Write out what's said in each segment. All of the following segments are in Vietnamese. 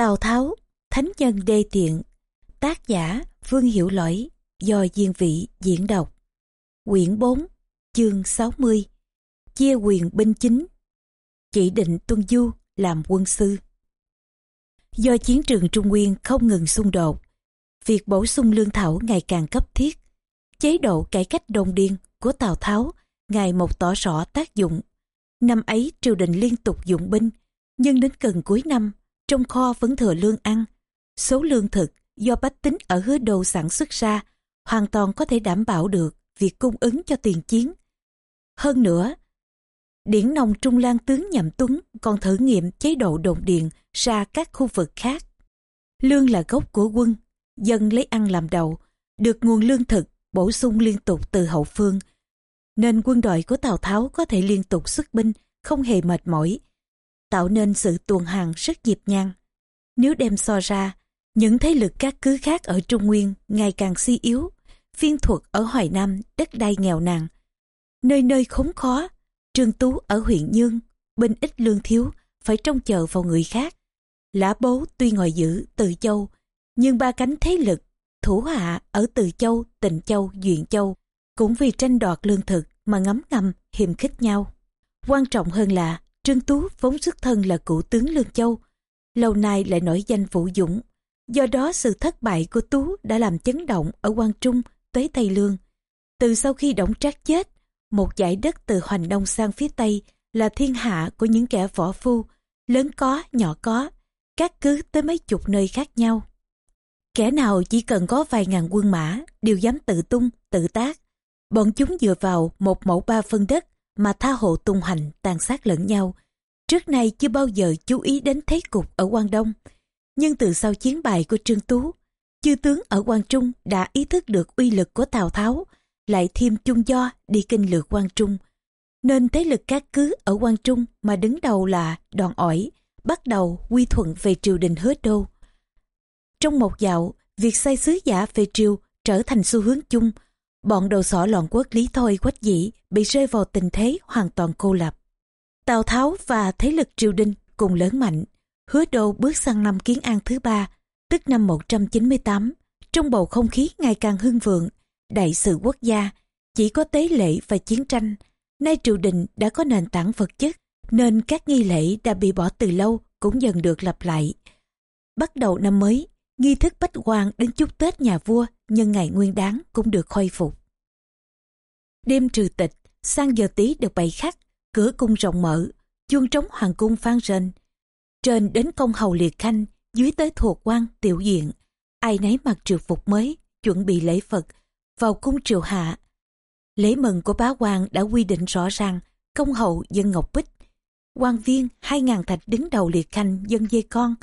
Tào Tháo, Thánh Nhân Đê Tiện, tác giả Vương Hiểu Lỗi, do Diên Vị diễn đọc. Quyển 4, chương 60, chia quyền binh chính, chỉ định tuân du làm quân sư. Do chiến trường Trung Nguyên không ngừng xung đột, việc bổ sung lương thảo ngày càng cấp thiết, chế độ cải cách đồng điên của Tào Tháo ngày một tỏ rõ tác dụng. Năm ấy triều đình liên tục dụng binh, nhưng đến gần cuối năm trong kho vẫn thừa lương ăn. Số lương thực do bách tính ở hứa đồ sản xuất ra hoàn toàn có thể đảm bảo được việc cung ứng cho tiền chiến. Hơn nữa, điển nông Trung Lan tướng Nhậm Tuấn còn thử nghiệm chế độ đồn điện ra các khu vực khác. Lương là gốc của quân, dân lấy ăn làm đầu, được nguồn lương thực bổ sung liên tục từ hậu phương. Nên quân đội của Tào Tháo có thể liên tục xuất binh, không hề mệt mỏi, tạo nên sự tuần hàng rất nhịp nhàng. Nếu đem so ra, những thế lực các cứ khác ở Trung Nguyên ngày càng suy yếu, phiên thuật ở Hoài Nam đất đai nghèo nàn. Nơi nơi khốn khó, Trương Tú ở huyện Nhương, binh ít lương thiếu, phải trông chờ vào người khác. Lã bố tuy ngồi giữ Từ Châu, nhưng ba cánh thế lực, thủ hạ ở Từ Châu, Tịnh Châu, Duyện Châu, cũng vì tranh đoạt lương thực mà ngấm ngầm hiềm khích nhau. Quan trọng hơn là Trương Tú vốn xuất thân là cựu tướng Lương Châu, lâu nay lại nổi danh vũ dũng. Do đó sự thất bại của Tú đã làm chấn động ở quan Trung tới Tây Lương. Từ sau khi Đổng Trác chết, một dải đất từ Hoành Đông sang phía Tây là thiên hạ của những kẻ võ phu, lớn có, nhỏ có, các cứ tới mấy chục nơi khác nhau. Kẻ nào chỉ cần có vài ngàn quân mã đều dám tự tung, tự tác. Bọn chúng dựa vào một mẫu ba phân đất mà tha hộ tung hành tàn sát lẫn nhau. Trước nay chưa bao giờ chú ý đến thế cục ở Quang Đông. Nhưng từ sau chiến bại của Trương Tú, chư tướng ở Quang Trung đã ý thức được uy lực của Tào Tháo, lại thêm chung do đi kinh lược Quang Trung. Nên thế lực các cứ ở Quang Trung mà đứng đầu là đoàn ỏi, bắt đầu quy thuận về triều đình hứa đô. Trong một dạo, việc sai sứ giả về triều trở thành xu hướng chung, bọn đầu sỏ loạn quốc Lý Thôi quách dĩ bị rơi vào tình thế hoàn toàn cô lập. Tào Tháo và thế lực triều đình cùng lớn mạnh, hứa đô bước sang năm kiến an thứ ba, tức năm 198, trong bầu không khí ngày càng hưng vượng, đại sự quốc gia, chỉ có tế lễ và chiến tranh. Nay triều đình đã có nền tảng vật chất, nên các nghi lễ đã bị bỏ từ lâu cũng dần được lặp lại. Bắt đầu năm mới, nghi thức bách quan đến chúc Tết nhà vua nhân ngày nguyên đáng cũng được khôi phục. Đêm trừ tịch, sang giờ tí được bày khắc, cửa cung rộng mở, chuông trống hoàng cung phan rền. Trên đến công hầu liệt khanh, dưới tới thuộc quan tiểu diện, ai nấy mặc triều phục mới, chuẩn bị lễ Phật, vào cung triều hạ. Lễ mừng của bá quan đã quy định rõ ràng, công hậu dân ngọc bích, quan viên hai ngàn thạch đứng đầu liệt khanh dân dây con,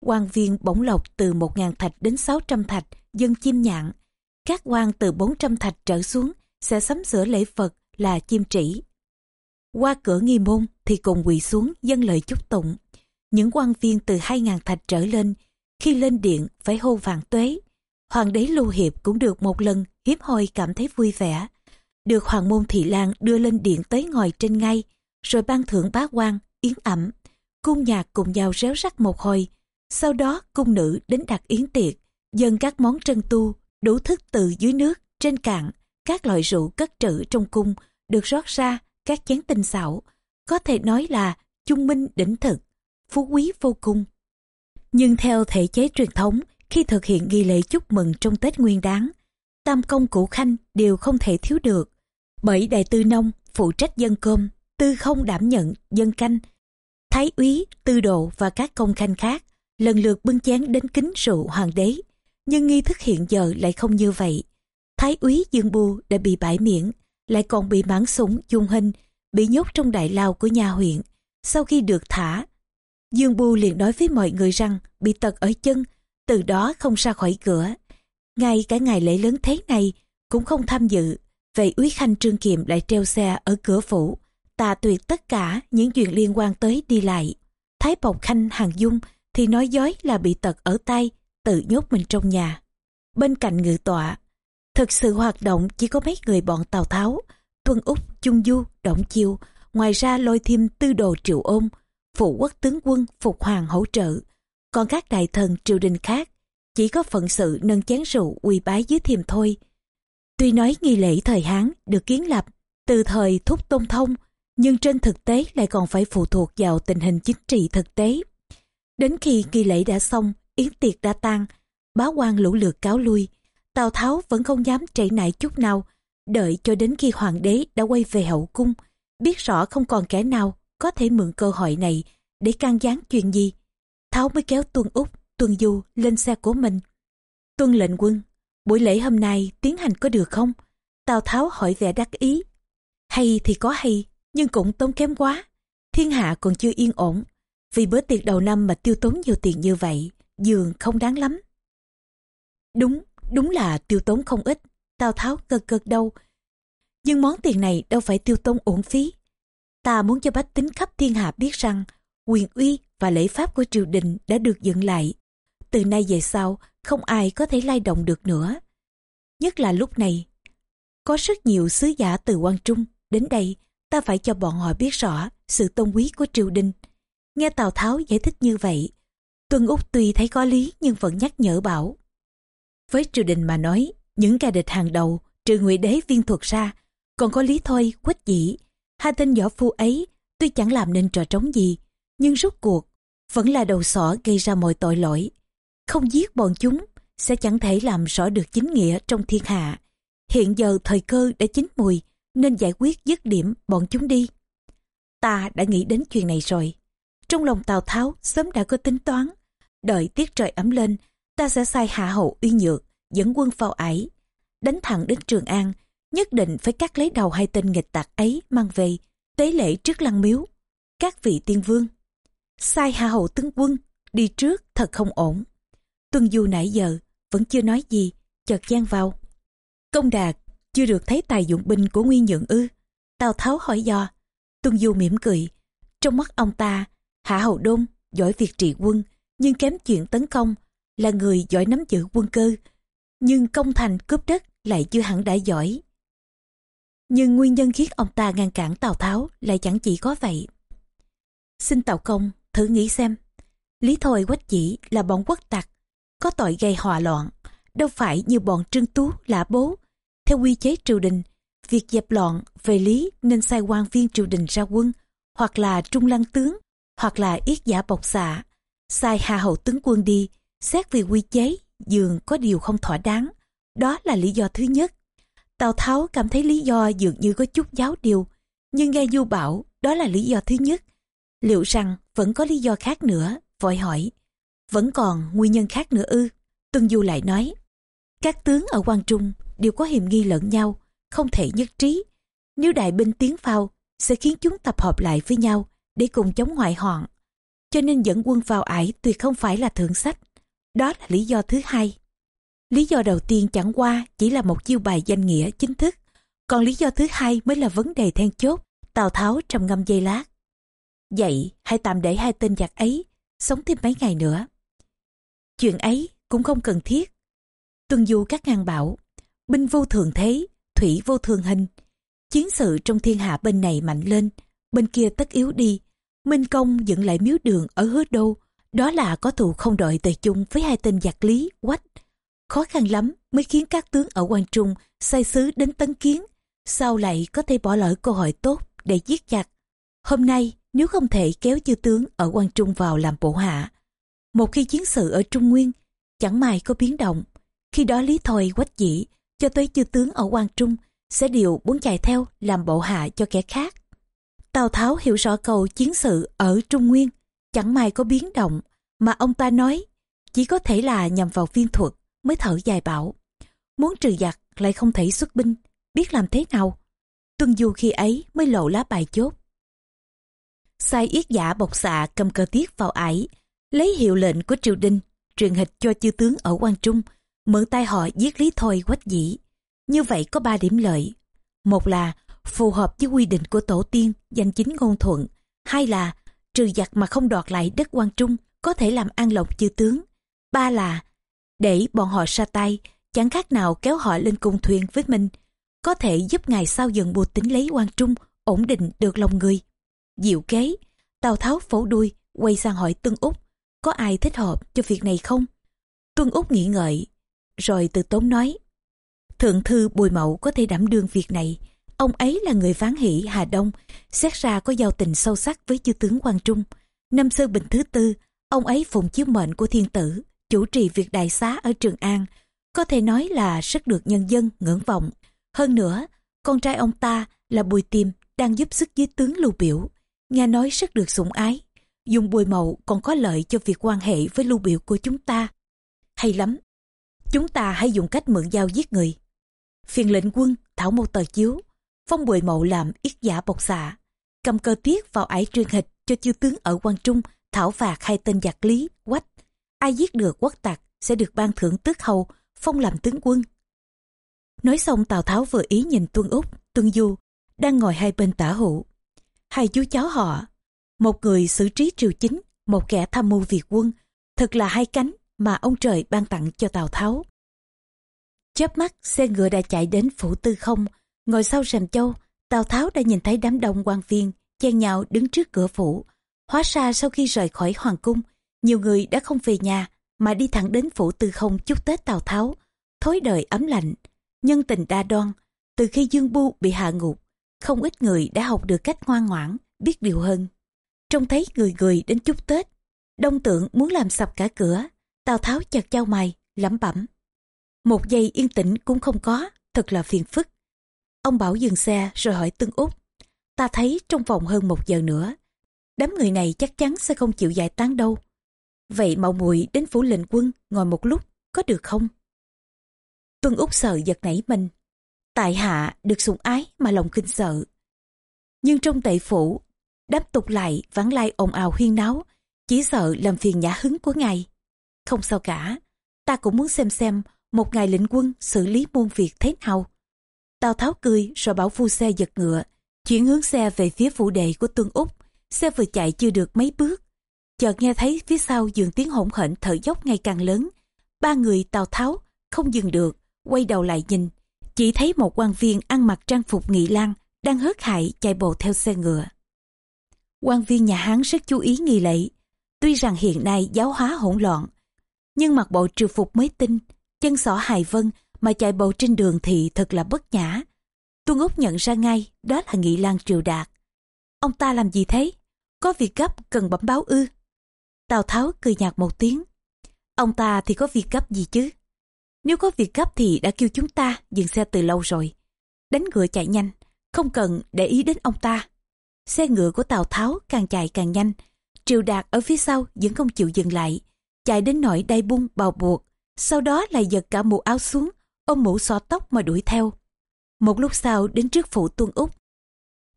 quan viên bổng lộc từ một ngàn thạch đến sáu trăm thạch dân chim nhạn, các quan từ bốn trăm thạch trở xuống sẽ sắm sửa lễ Phật là chim trĩ. Qua cửa nghi môn thì cùng quỳ xuống dân lời chúc tụng. Những quan viên từ hai ngàn thạch trở lên, khi lên điện phải hô vạn tuế. Hoàng đế Lưu Hiệp cũng được một lần hiếm hoi cảm thấy vui vẻ. Được Hoàng môn Thị Lan đưa lên điện tới ngồi trên ngay, rồi ban thưởng bá quan, yến ẩm. Cung nhạc cùng nhau réo rắt một hồi. Sau đó cung nữ đến đặt yến tiệc, dâng các món trân tu, đủ thức từ dưới nước, trên cạn, các loại rượu cất trữ trong cung được rót ra các chén tinh xảo, có thể nói là trung minh đỉnh thực, phú quý vô cùng. Nhưng theo thể chế truyền thống, khi thực hiện nghi lễ chúc mừng trong Tết Nguyên đáng, tam công cụ khanh đều không thể thiếu được. Bởi đại tư nông phụ trách dân cơm, tư không đảm nhận dân canh, thái úy, tư độ và các công khanh khác lần lượt bưng chén đến kính rượu hoàng đế. Nhưng nghi thức hiện giờ lại không như vậy. Thái úy Dương Bù đã bị bãi miễn, lại còn bị mãn súng dung hình, bị nhốt trong đại lao của nhà huyện. Sau khi được thả, Dương Bù liền nói với mọi người rằng bị tật ở chân, từ đó không ra khỏi cửa. Ngay cả ngày lễ lớn thế này cũng không tham dự, vậy úy khanh Trương Kiệm lại treo xe ở cửa phủ, tà tuyệt tất cả những chuyện liên quan tới đi lại. Thái Bộc Khanh Hàng Dung thì nói dối là bị tật ở tay, tự nhốt mình trong nhà. Bên cạnh ngự tọa, Thực sự hoạt động chỉ có mấy người bọn Tào Tháo, Tuân Úc, Trung Du, Động Chiêu, ngoài ra lôi thêm tư đồ triệu ôn, phụ quốc tướng quân, phục hoàng hỗ trợ. còn các đại thần triều đình khác chỉ có phận sự nâng chén rượu quỳ bái dưới thiềm thôi. Tuy nói nghi lễ thời Hán được kiến lập từ thời thúc tôn thông, nhưng trên thực tế lại còn phải phụ thuộc vào tình hình chính trị thực tế. Đến khi nghi lễ đã xong, yến tiệc đã tan, bá quan lũ lượt cáo lui, Tào Tháo vẫn không dám trễ nại chút nào, đợi cho đến khi hoàng đế đã quay về hậu cung, biết rõ không còn kẻ nào có thể mượn cơ hội này để can gián chuyện gì. Tháo mới kéo Tuân Úc, Tuân Du lên xe của mình. Tuân lệnh quân, buổi lễ hôm nay tiến hành có được không? Tào Tháo hỏi vẻ đắc ý. Hay thì có hay, nhưng cũng tốn kém quá. Thiên hạ còn chưa yên ổn. Vì bữa tiệc đầu năm mà tiêu tốn nhiều tiền như vậy, dường không đáng lắm. Đúng, đúng là tiêu tốn không ít. Tào Tháo gật gật đâu. Nhưng món tiền này đâu phải tiêu tốn uổng phí. Ta muốn cho bách tính khắp thiên hạ biết rằng quyền uy và lễ pháp của triều đình đã được dựng lại. Từ nay về sau, không ai có thể lay động được nữa. Nhất là lúc này, có rất nhiều sứ giả từ quan Trung đến đây, ta phải cho bọn họ biết rõ sự tôn quý của triều đình. Nghe Tào Tháo giải thích như vậy, Tuân Úc tuy thấy có lý nhưng vẫn nhắc nhở bảo. Với triều đình mà nói, những kẻ địch hàng đầu, trừ ngụy đế viên thuật ra, còn có lý thôi, quách dĩ. Hai tên võ phu ấy, tuy chẳng làm nên trò trống gì, nhưng rốt cuộc, vẫn là đầu sỏ gây ra mọi tội lỗi. Không giết bọn chúng, sẽ chẳng thể làm rõ được chính nghĩa trong thiên hạ. Hiện giờ thời cơ đã chín mùi, nên giải quyết dứt điểm bọn chúng đi. Ta đã nghĩ đến chuyện này rồi. Trong lòng Tào Tháo sớm đã có tính toán. Đợi tiết trời ấm lên, ta sẽ sai hạ hậu uy nhược, dẫn quân vào ải, đánh thẳng đến Trường An, nhất định phải cắt lấy đầu hai tên nghịch tặc ấy mang về, tế lễ trước lăng miếu. Các vị tiên vương, sai hạ hậu tướng quân, đi trước thật không ổn. Tuân Du nãy giờ, vẫn chưa nói gì, chợt gian vào. Công đạt, chưa được thấy tài dụng binh của Nguyên Nhượng ư. Tào Tháo hỏi do. Tuân Du mỉm cười. Trong mắt ông ta, Hạ Hậu Đôn giỏi việc trị quân, nhưng kém chuyện tấn công, là người giỏi nắm giữ quân cơ. Nhưng công thành cướp đất lại chưa hẳn đã giỏi. Nhưng nguyên nhân khiến ông ta ngăn cản Tào Tháo lại chẳng chỉ có vậy. Xin Tào Công thử nghĩ xem. Lý Thôi Quách Chỉ là bọn quốc tặc, có tội gây hòa loạn, đâu phải như bọn Trương Tú lã bố. Theo quy chế triều đình, việc dẹp loạn về lý nên sai quan viên triều đình ra quân, hoặc là trung lăng tướng, hoặc là yết giả bộc xạ, sai hà hậu tướng quân đi, xét về quy chế, dường có điều không thỏa đáng. Đó là lý do thứ nhất. Tào Tháo cảm thấy lý do dường như có chút giáo điều, nhưng nghe Du bảo đó là lý do thứ nhất. Liệu rằng vẫn có lý do khác nữa, vội hỏi. Vẫn còn nguyên nhân khác nữa ư? Tuân Du lại nói. Các tướng ở quan Trung đều có hiểm nghi lẫn nhau, không thể nhất trí. Nếu đại binh tiến vào, sẽ khiến chúng tập hợp lại với nhau để cùng chống ngoại hoạn. Cho nên dẫn quân vào ải tuyệt không phải là thượng sách. Đó là lý do thứ hai. Lý do đầu tiên chẳng qua chỉ là một chiêu bài danh nghĩa chính thức. Còn lý do thứ hai mới là vấn đề then chốt. Tào Tháo trầm ngâm dây lát. Vậy hãy tạm để hai tên giặc ấy sống thêm mấy ngày nữa. Chuyện ấy cũng không cần thiết. Tuân du các ngang bảo, binh vô thường thế, thủy vô thường hình. Chiến sự trong thiên hạ bên này mạnh lên, bên kia tất yếu đi. Minh Công dựng lại miếu đường ở hứa đô, đó là có thù không đội tề chung với hai tên giặc lý, quách. Khó khăn lắm mới khiến các tướng ở quan Trung sai sứ đến tấn kiến, sau lại có thể bỏ lỡ cơ hội tốt để giết chặt. Hôm nay, nếu không thể kéo chư tướng ở quan Trung vào làm bộ hạ, một khi chiến sự ở Trung Nguyên chẳng may có biến động, khi đó Lý Thôi quách dĩ cho tới chư tướng ở quan Trung sẽ đều muốn chạy theo làm bộ hạ cho kẻ khác. Tào Tháo hiểu rõ cầu chiến sự ở Trung Nguyên chẳng may có biến động, mà ông ta nói, chỉ có thể là nhằm vào viên thuật mới thở dài bảo, muốn trừ giặc lại không thể xuất binh, biết làm thế nào? Tuân du khi ấy mới lộ lá bài chốt. Sai yết giả bộc xạ cầm cờ tiết vào ải, lấy hiệu lệnh của triều đình, truyền hịch cho chư tướng ở quan trung mượn tay họ giết lý thôi, quách dĩ. Như vậy có ba điểm lợi. Một là phù hợp với quy định của tổ tiên, danh chính ngôn thuận. Hai là trừ giặc mà không đoạt lại đất quan trung có thể làm an lộc chư tướng ba là để bọn họ ra tay chẳng khác nào kéo họ lên cùng thuyền với mình có thể giúp ngài sau dần bù tính lấy quan trung ổn định được lòng người diệu kế tào tháo phổ đuôi quay sang hỏi tương úc có ai thích hợp cho việc này không? Tuân Úc nghĩ ngợi, rồi từ tốn nói. Thượng thư Bùi Mậu có thể đảm đương việc này. Ông ấy là người ván hỷ Hà Đông, xét ra có giao tình sâu sắc với chư tướng Quang Trung. Năm Sơ Bình thứ tư, ông ấy phụng chiếu mệnh của thiên tử, chủ trì việc đại xá ở Trường An. Có thể nói là rất được nhân dân ngưỡng vọng. Hơn nữa, con trai ông ta là Bùi Tiêm đang giúp sức với tướng Lưu Biểu. Nghe nói rất được sủng ái. Dùng Bùi Mậu còn có lợi cho việc quan hệ với Lưu Biểu của chúng ta. Hay lắm, chúng ta hãy dùng cách mượn dao giết người. Phiền lệnh quân thảo một tờ chiếu, phong bùi mậu làm yết giả bộc xạ, cầm cơ tiết vào ải truyền hịch cho chư tướng ở quan trung thảo phạt hai tên giặc lý, quách. Ai giết được quốc tặc sẽ được ban thưởng tước hầu, phong làm tướng quân. Nói xong Tào Tháo vừa ý nhìn Tuân Úc, Tuân Du, đang ngồi hai bên tả hữu. Hai chú cháu họ, một người xử trí triều chính, một kẻ tham mưu việc quân, thật là hai cánh mà ông trời ban tặng cho Tào Tháo. Chớp mắt, xe ngựa đã chạy đến phủ tư không, ngồi sau rèm châu, Tào Tháo đã nhìn thấy đám đông quan viên, chen nhau đứng trước cửa phủ. Hóa ra sau khi rời khỏi hoàng cung, nhiều người đã không về nhà, mà đi thẳng đến phủ tư không chúc Tết Tào Tháo, thối đời ấm lạnh, nhân tình đa đoan. Từ khi Dương Bu bị hạ ngục, không ít người đã học được cách ngoan ngoãn, biết điều hơn. Trông thấy người người đến chúc Tết, đông tượng muốn làm sập cả cửa, Tào Tháo chặt trao mày, lẩm bẩm. Một giây yên tĩnh cũng không có, thật là phiền phức. Ông bảo dừng xe rồi hỏi Tương Úc. Ta thấy trong vòng hơn một giờ nữa, đám người này chắc chắn sẽ không chịu giải tán đâu. Vậy mạo muội đến phủ lệnh quân ngồi một lúc, có được không? Tuân Úc sợ giật nảy mình. Tại hạ được sủng ái mà lòng kinh sợ. Nhưng trong tệ phủ, đám tục lại vắng lai ồn ào huyên náo, chỉ sợ làm phiền nhã hứng của ngài. Không sao cả, ta cũng muốn xem xem một ngày lĩnh quân xử lý muôn việc thế nào. Tào Tháo cười rồi bảo phu xe giật ngựa, chuyển hướng xe về phía phủ đệ của Tuân Úc. Xe vừa chạy chưa được mấy bước. Chợt nghe thấy phía sau dường tiếng hỗn hển thở dốc ngày càng lớn. Ba người Tào Tháo không dừng được, quay đầu lại nhìn. Chỉ thấy một quan viên ăn mặc trang phục nghị lan đang hớt hại chạy bộ theo xe ngựa. quan viên nhà Hán rất chú ý nghi lễ, Tuy rằng hiện nay giáo hóa hỗn loạn, nhưng mặc bộ triều phục mới tinh, chân sỏ hài vân mà chạy bộ trên đường thì thật là bất nhã. Tuân Úc nhận ra ngay đó là Nghị Lan Triều Đạt. Ông ta làm gì thế? Có việc gấp cần bẩm báo ư? Tào Tháo cười nhạt một tiếng. Ông ta thì có việc gấp gì chứ? Nếu có việc gấp thì đã kêu chúng ta dừng xe từ lâu rồi. Đánh ngựa chạy nhanh, không cần để ý đến ông ta. Xe ngựa của Tào Tháo càng chạy càng nhanh. Triều Đạt ở phía sau vẫn không chịu dừng lại. Chạy đến nỗi đai bung bào buộc, sau đó lại giật cả mũ áo xuống, ông mũ xõa tóc mà đuổi theo. Một lúc sau đến trước phủ tuân úc.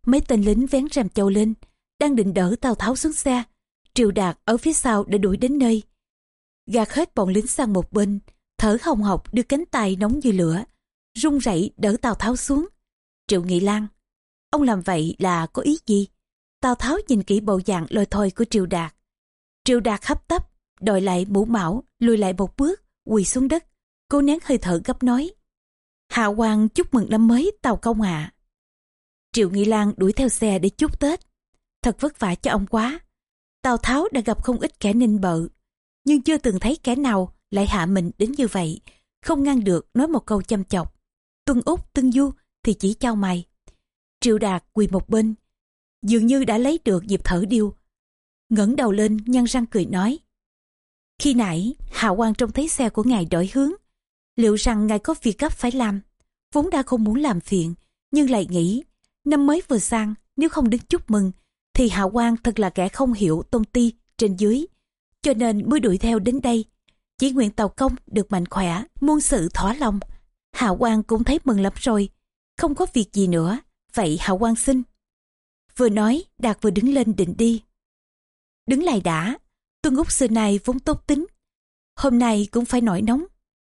Mấy tên lính vén rèm châu lên, đang định đỡ Tào Tháo xuống xe. Triều Đạt ở phía sau đã đuổi đến nơi. Gạt hết bọn lính sang một bên, thở hồng hộc đưa cánh tay nóng như lửa, run rẩy đỡ Tào Tháo xuống. Triệu Nghị Lan, ông làm vậy là có ý gì? Tào Tháo nhìn kỹ bộ dạng lôi thôi của Triều Đạt. Triều Đạt hấp tấp, đòi lại mũ mão, lùi lại một bước, quỳ xuống đất. Cô nén hơi thở gấp nói. Hạ quan chúc mừng năm mới tàu công ạ. Triệu Nghị Lan đuổi theo xe để chúc Tết. Thật vất vả cho ông quá. Tào Tháo đã gặp không ít kẻ ninh bợ. Nhưng chưa từng thấy kẻ nào lại hạ mình đến như vậy. Không ngăn được nói một câu chăm chọc. Tuân Úc, Tân Du thì chỉ trao mày. Triệu Đạt quỳ một bên. Dường như đã lấy được dịp thở điêu. ngẩng đầu lên nhăn răng cười nói. Khi nãy, Hạ quan trông thấy xe của ngài đổi hướng. Liệu rằng ngài có việc gấp phải làm? Vốn đã không muốn làm phiền, nhưng lại nghĩ, năm mới vừa sang, nếu không đến chúc mừng, thì Hạ quan thật là kẻ không hiểu tôn ti trên dưới. Cho nên mới đuổi theo đến đây. Chỉ nguyện tàu công được mạnh khỏe, muôn sự thỏa lòng. Hạ quan cũng thấy mừng lắm rồi. Không có việc gì nữa, vậy Hạ quan xin. Vừa nói, Đạt vừa đứng lên định đi. Đứng lại đã, Tuân Úc xưa này vốn tốt tính. Hôm nay cũng phải nổi nóng.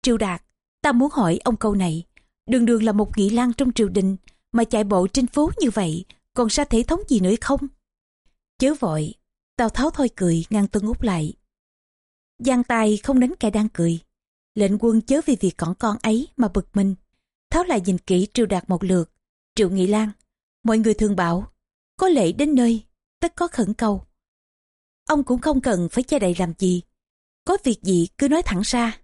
Triều Đạt, ta muốn hỏi ông câu này. Đường đường là một nghị lang trong triều đình mà chạy bộ trên phố như vậy còn ra thể thống gì nữa không? Chớ vội, Tào Tháo thôi cười ngăn Tuân út lại. Giang tài không đánh kẻ đang cười. Lệnh quân chớ vì việc cỏn con ấy mà bực mình. Tháo lại nhìn kỹ Triều Đạt một lượt. Triệu Nghị Lan, mọi người thường bảo, có lệ đến nơi, tất có khẩn cầu. Ông cũng không cần phải che đậy làm gì. Có việc gì cứ nói thẳng ra.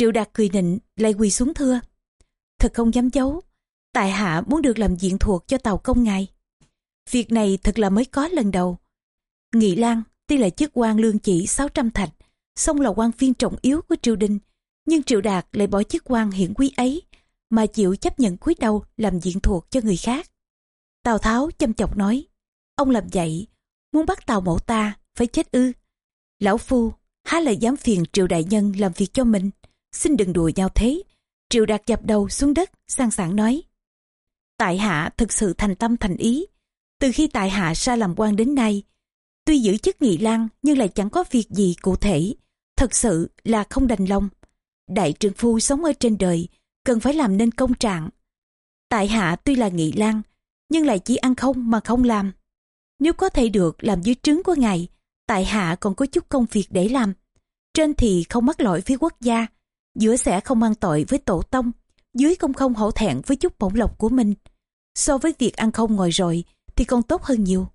Triệu Đạt cười nịnh lại quỳ xuống thưa. Thật không dám giấu. Tại hạ muốn được làm diện thuộc cho tàu công ngài. Việc này thật là mới có lần đầu. Nghị Lan tuy là chức quan lương chỉ 600 thạch, song là quan viên trọng yếu của triều đình, nhưng Triệu Đạt lại bỏ chức quan hiển quý ấy mà chịu chấp nhận cúi đầu làm diện thuộc cho người khác. Tào Tháo chăm chọc nói, ông làm vậy, muốn bắt tàu mẫu ta, phải chết ư. Lão Phu, há lại dám phiền Triệu Đại Nhân làm việc cho mình, xin đừng đùa nhau thế. Triệu Đạt dập đầu xuống đất, sang sảng nói, Tại hạ thực sự thành tâm thành ý, từ khi tại hạ ra làm quan đến nay, tuy giữ chức nghị lang nhưng lại chẳng có việc gì cụ thể, thật sự là không đành lòng. Đại trượng phu sống ở trên đời, cần phải làm nên công trạng. Tại hạ tuy là nghị lang, nhưng lại chỉ ăn không mà không làm. Nếu có thể được làm dưới trướng của ngài, tại hạ còn có chút công việc để làm. Trên thì không mắc lỗi với quốc gia, giữa sẽ không ăn tội với tổ tông, dưới không không hổ thẹn với chút bổng lộc của mình. So với việc ăn không ngồi rồi thì còn tốt hơn nhiều.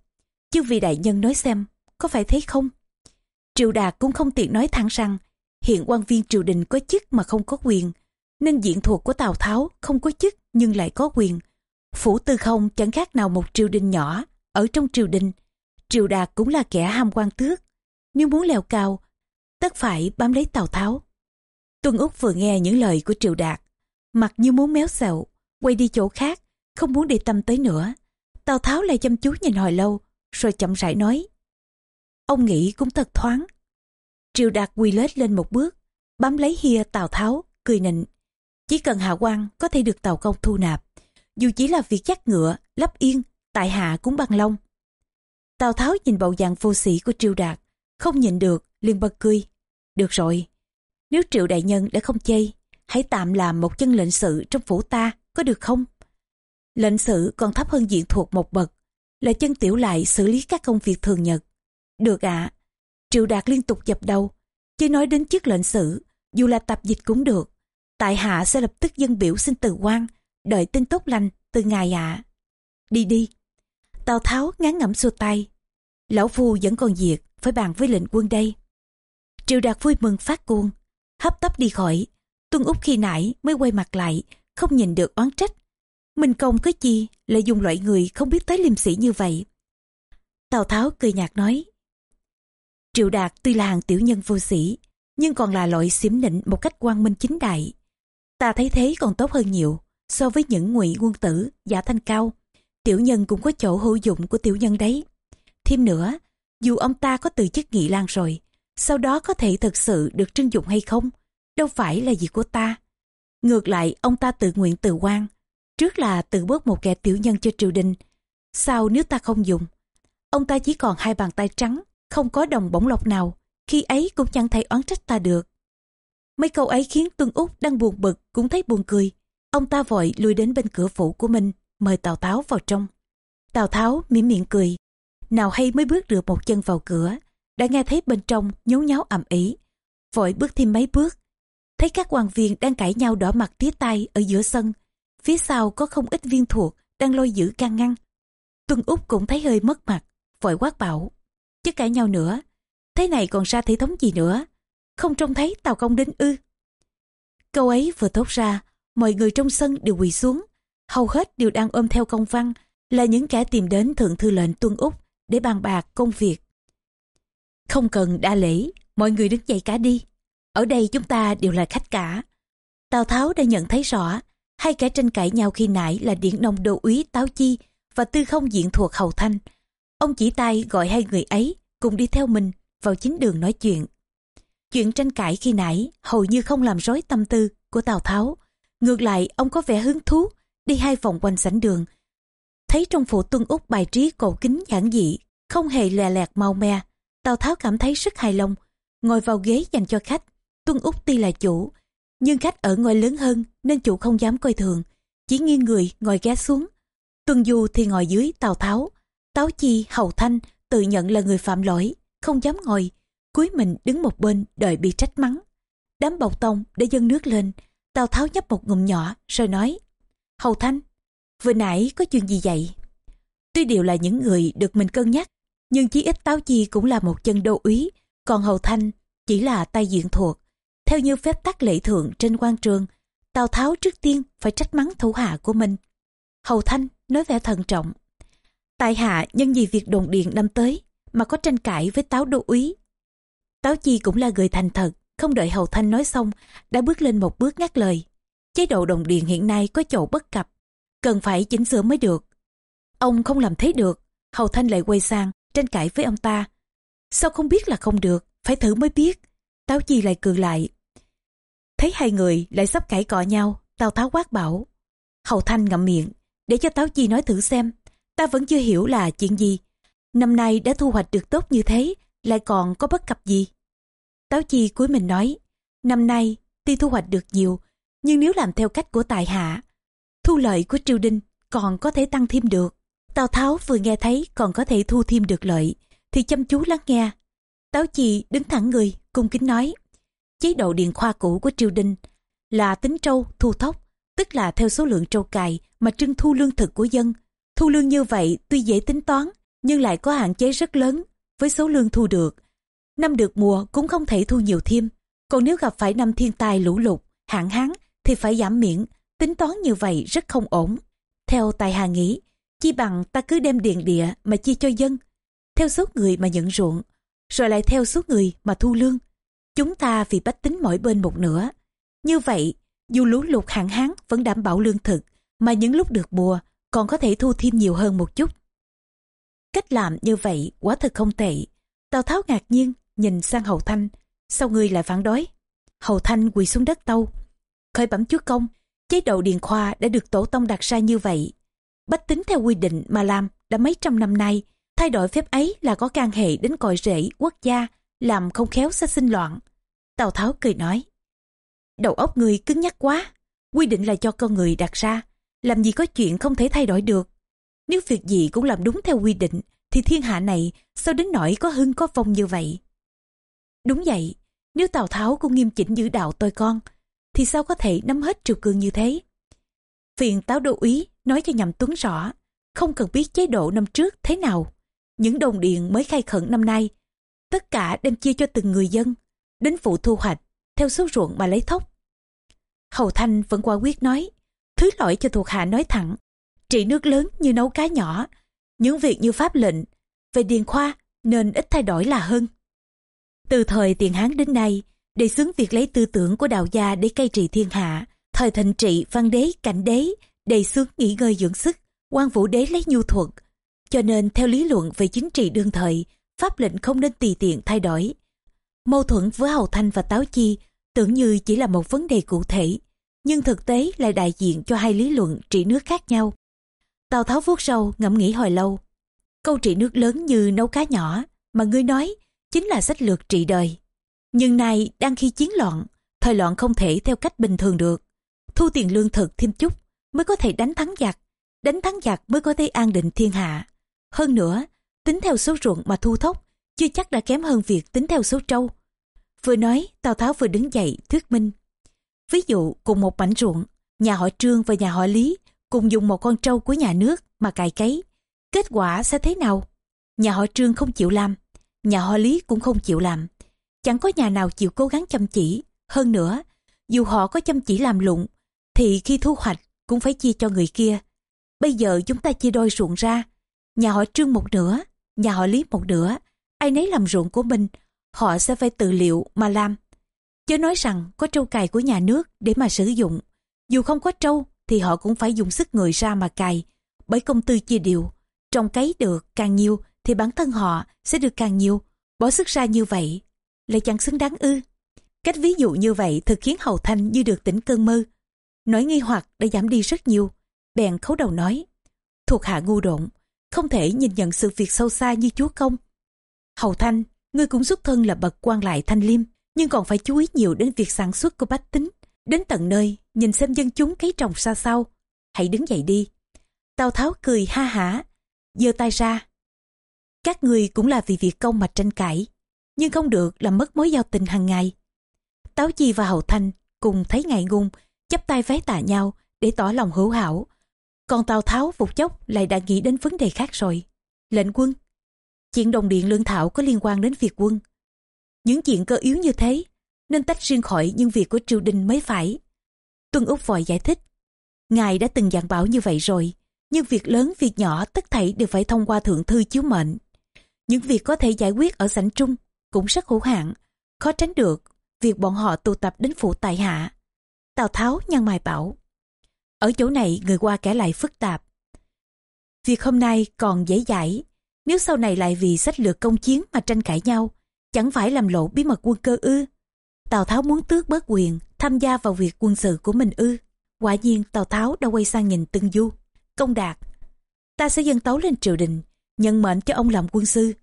Chứ vì đại nhân nói xem, có phải thế không? Triệu Đạt cũng không tiện nói thẳng rằng hiện quan viên triều đình có chức mà không có quyền, nên diện thuộc của Tào Tháo không có chức nhưng lại có quyền. Phủ Tư Không chẳng khác nào một triều đình nhỏ ở trong triều đình. Triều Đạt cũng là kẻ ham quan tước. Nếu muốn leo cao, tất phải bám lấy Tào Tháo. Tuân Úc vừa nghe những lời của Triệu Đạt, mặt như muốn méo xẹo, quay đi chỗ khác, không muốn để tâm tới nữa. Tào Tháo lại chăm chú nhìn hồi lâu, rồi chậm rãi nói. Ông nghĩ cũng thật thoáng. Triệu Đạt quỳ lết lên một bước, bám lấy hia Tào Tháo, cười nịnh. Chỉ cần hạ quan có thể được tàu công thu nạp, dù chỉ là việc dắt ngựa, lấp yên, tại hạ cũng bằng lòng. Tào Tháo nhìn bầu dạng vô sĩ của Triệu Đạt, không nhịn được, liền bật cười. Được rồi, nếu Triệu Đại Nhân đã không chê, hãy tạm làm một chân lệnh sự trong phủ ta, có được không? Lệnh sự còn thấp hơn diện thuộc một bậc, là chân tiểu lại xử lý các công việc thường nhật. Được ạ. Triệu Đạt liên tục dập đầu, chứ nói đến chức lệnh sự, dù là tập dịch cũng được. Tại hạ sẽ lập tức dân biểu xin từ quan, đợi tin tốt lành từ ngài ạ. Đi đi. Tào Tháo ngán ngẩm xua tay. Lão Phu vẫn còn việc, phải bàn với lệnh quân đây. Triệu Đạt vui mừng phát cuồng, hấp tấp đi khỏi. Tuân Úc khi nãy mới quay mặt lại, không nhìn được oán trách. minh công cái chi lại dùng loại người không biết tới liêm sĩ như vậy. Tào Tháo cười nhạt nói. Triệu Đạt tuy là hàng tiểu nhân vô sĩ, nhưng còn là loại xiểm nịnh một cách quang minh chính đại. Ta thấy thế còn tốt hơn nhiều so với những ngụy quân tử giả thanh cao. Tiểu nhân cũng có chỗ hữu dụng của tiểu nhân đấy. Thêm nữa, dù ông ta có từ chức nghị lan rồi, sau đó có thể thực sự được trưng dụng hay không, đâu phải là gì của ta. Ngược lại, ông ta tự nguyện từ quan, trước là từ bớt một kẻ tiểu nhân cho triều đình. Sau nếu ta không dùng, ông ta chỉ còn hai bàn tay trắng, không có đồng bổng lộc nào, khi ấy cũng chẳng thể oán trách ta được. Mấy câu ấy khiến Tuân Úc đang buồn bực cũng thấy buồn cười. Ông ta vội lùi đến bên cửa phủ của mình, mời Tào Tháo vào trong. Tào Tháo mỉm miệng cười. Nào hay mới bước được một chân vào cửa, đã nghe thấy bên trong nhốn nháo ầm ĩ. Vội bước thêm mấy bước, thấy các quan viên đang cãi nhau đỏ mặt tía tay ở giữa sân. Phía sau có không ít viên thuộc đang lôi giữ can ngăn. Tuân Úc cũng thấy hơi mất mặt, vội quát bảo. Chứ cãi nhau nữa, thế này còn ra thể thống gì nữa không trông thấy tàu công đến ư câu ấy vừa thốt ra mọi người trong sân đều quỳ xuống hầu hết đều đang ôm theo công văn là những kẻ tìm đến thượng thư lệnh tuân úc để bàn bạc công việc không cần đa lễ mọi người đứng dậy cả đi ở đây chúng ta đều là khách cả tào tháo đã nhận thấy rõ hai kẻ tranh cãi nhau khi nãy là điện nông đô úy táo chi và tư không diện thuộc hầu thanh ông chỉ tay gọi hai người ấy cùng đi theo mình vào chính đường nói chuyện. Chuyện tranh cãi khi nãy hầu như không làm rối tâm tư của Tào Tháo. Ngược lại, ông có vẻ hứng thú đi hai vòng quanh sảnh đường. Thấy trong phủ tuân úc bài trí cổ kính giản dị, không hề lè lẹt mau me. Tào Tháo cảm thấy rất hài lòng, ngồi vào ghế dành cho khách. Tuân úc tuy là chủ, nhưng khách ở ngồi lớn hơn nên chủ không dám coi thường, chỉ nghiêng người ngồi ghé xuống. Tuân Du thì ngồi dưới Tào Tháo, Táo Chi, Hầu Thanh tự nhận là người phạm lỗi, không dám ngồi, cúi mình đứng một bên đợi bị trách mắng. Đám bọc tông để dâng nước lên, Tào Tháo nhấp một ngụm nhỏ rồi nói, Hầu Thanh, vừa nãy có chuyện gì vậy? Tuy đều là những người được mình cân nhắc, nhưng chí ít Táo Chi cũng là một chân đô úy, còn Hầu Thanh chỉ là tay diện thuộc. Theo như phép tắc lệ thượng trên quan trường, Tào Tháo trước tiên phải trách mắng thủ hạ của mình. Hầu Thanh nói vẻ thận trọng. Tại hạ nhân vì việc đồn điện năm tới mà có tranh cãi với Táo Đô úy. Táo Chi cũng là người thành thật, không đợi Hầu Thanh nói xong đã bước lên một bước ngắt lời. Chế độ đồng điện hiện nay có chỗ bất cập, cần phải chỉnh sửa mới được. Ông không làm thế được, Hầu Thanh lại quay sang, tranh cãi với ông ta. Sao không biết là không được, phải thử mới biết. Táo Chi lại cười lại. Thấy hai người lại sắp cãi cọ nhau, Tào Tháo quát bảo. Hầu Thanh ngậm miệng, để cho Táo Chi nói thử xem. Ta vẫn chưa hiểu là chuyện gì. Năm nay đã thu hoạch được tốt như thế, lại còn có bất cập gì. Táo Chi cuối mình nói, năm nay tuy thu hoạch được nhiều, nhưng nếu làm theo cách của tài hạ, thu lợi của triều đình còn có thể tăng thêm được. Tào Tháo vừa nghe thấy còn có thể thu thêm được lợi, thì chăm chú lắng nghe. Táo Chi đứng thẳng người, cung kính nói, chế độ điện khoa cũ của triều đình là tính trâu thu thóc, tức là theo số lượng trâu cài mà trưng thu lương thực của dân. Thu lương như vậy tuy dễ tính toán, nhưng lại có hạn chế rất lớn với số lương thu được. Năm được mùa cũng không thể thu nhiều thêm, còn nếu gặp phải năm thiên tai lũ lụt, hạn hán thì phải giảm miễn, tính toán như vậy rất không ổn. Theo Tài Hà nghĩ, chi bằng ta cứ đem điện địa mà chia cho dân, theo số người mà nhận ruộng, rồi lại theo số người mà thu lương. Chúng ta vì bách tính mỗi bên một nửa. Như vậy, dù lũ lụt hạn hán vẫn đảm bảo lương thực, mà những lúc được mùa còn có thể thu thêm nhiều hơn một chút. Cách làm như vậy quả thật không tệ. Tào Tháo ngạc nhiên nhìn sang Hầu Thanh, sao người lại phản đối? Hầu Thanh quỳ xuống đất tâu. Khởi bẩm chúa công, chế độ điền khoa đã được tổ tông đặt ra như vậy. Bách tính theo quy định mà làm đã mấy trăm năm nay, thay đổi phép ấy là có can hệ đến cội rễ quốc gia, làm không khéo sẽ sinh loạn. Tào Tháo cười nói, đầu óc người cứng nhắc quá, quy định là cho con người đặt ra, làm gì có chuyện không thể thay đổi được. Nếu việc gì cũng làm đúng theo quy định, thì thiên hạ này sao đến nỗi có hưng có vong như vậy. Đúng vậy, nếu Tào Tháo cũng nghiêm chỉnh giữ đạo tôi con, thì sao có thể nắm hết triều cường như thế? Phiền táo đô úy nói cho nhầm tuấn rõ, không cần biết chế độ năm trước thế nào. Những đồng điện mới khai khẩn năm nay, tất cả đem chia cho từng người dân, đến vụ thu hoạch, theo số ruộng mà lấy thóc. Hầu Thanh vẫn qua quyết nói, thứ lỗi cho thuộc hạ nói thẳng, trị nước lớn như nấu cá nhỏ, những việc như pháp lệnh, về điền khoa nên ít thay đổi là hơn. Từ thời tiền Hán đến nay, đề xướng việc lấy tư tưởng của đạo gia để cai trị thiên hạ, thời thịnh trị văn đế cảnh đế đầy xướng nghỉ ngơi dưỡng sức quan vũ đế lấy nhu thuật. Cho nên theo lý luận về chính trị đương thời, pháp lệnh không nên tùy tiện thay đổi. Mâu thuẫn với hầu thanh và táo chi tưởng như chỉ là một vấn đề cụ thể, nhưng thực tế lại đại diện cho hai lý luận trị nước khác nhau. Tào tháo vuốt râu, ngẫm nghĩ hồi lâu. Câu trị nước lớn như nấu cá nhỏ mà ngươi nói chính là sách lược trị đời. Nhưng nay đang khi chiến loạn, thời loạn không thể theo cách bình thường được. Thu tiền lương thực thêm chút mới có thể đánh thắng giặc, đánh thắng giặc mới có thể an định thiên hạ. Hơn nữa, tính theo số ruộng mà thu thóc, chưa chắc đã kém hơn việc tính theo số trâu. Vừa nói, tào tháo vừa đứng dậy, thuyết minh. Ví dụ, cùng một mảnh ruộng, nhà họ trương và nhà họ lý cùng dùng một con trâu của nhà nước mà cài cấy. Kết quả sẽ thế nào? Nhà họ trương không chịu làm, nhà họ lý cũng không chịu làm. Chẳng có nhà nào chịu cố gắng chăm chỉ. Hơn nữa, dù họ có chăm chỉ làm lụng, thì khi thu hoạch cũng phải chia cho người kia. Bây giờ chúng ta chia đôi ruộng ra, nhà họ trương một nửa, nhà họ lý một nửa, ai nấy làm ruộng của mình, họ sẽ phải tự liệu mà làm. Chớ nói rằng có trâu cày của nhà nước để mà sử dụng, dù không có trâu thì họ cũng phải dùng sức người ra mà cày, bởi công tư chia đều, trồng cấy được càng nhiều thì bản thân họ sẽ được càng nhiều, bỏ sức ra như vậy, lại chẳng xứng đáng ư. Cách ví dụ như vậy thực khiến Hầu Thanh như được tỉnh cơn mơ, Nỗi nghi hoặc đã giảm đi rất nhiều. Bèn khấu đầu nói. Thuộc hạ ngu độn, không thể nhìn nhận sự việc sâu xa như chúa công. Hầu Thanh, ngươi cũng xuất thân là bậc quan lại thanh liêm, nhưng còn phải chú ý nhiều đến việc sản xuất của bách tính. Đến tận nơi, nhìn xem dân chúng cấy trồng xa sau. Hãy đứng dậy đi. Tào Tháo cười ha hả, giơ tay ra. Các người cũng là vì việc công mà tranh cãi, nhưng không được làm mất mối giao tình hàng ngày. Táo Chi và hậu Thanh cùng thấy ngại ngùng chắp tay vái tạ nhau để tỏ lòng hữu hảo. Còn Tào Tháo vụt chốc lại đã nghĩ đến vấn đề khác rồi. Lệnh quân. chuyện đồng điện lương thảo có liên quan đến việc quân. Những chuyện cơ yếu như thế, nên tách riêng khỏi những việc của triều đình mới phải. Tuân Úc vội giải thích. Ngài đã từng dặn bảo như vậy rồi, nhưng việc lớn việc nhỏ tất thảy đều phải thông qua thượng thư chiếu mệnh. Những việc có thể giải quyết ở sảnh trung cũng rất hữu hạn, khó tránh được việc bọn họ tụ tập đến phủ tại hạ. Tào Tháo nhăn mày bảo. Ở chỗ này người qua kẻ lại phức tạp. Việc hôm nay còn dễ dãi, nếu sau này lại vì sách lược công chiến mà tranh cãi nhau, chẳng phải làm lộ bí mật quân cơ ư. Tào Tháo muốn tước bớt quyền, tham gia vào việc quân sự của mình ư. Quả nhiên Tào Tháo đã quay sang nhìn Tương Du. Công đạt, ta sẽ dân tấu lên triều đình, nhận mệnh cho ông làm quân sư.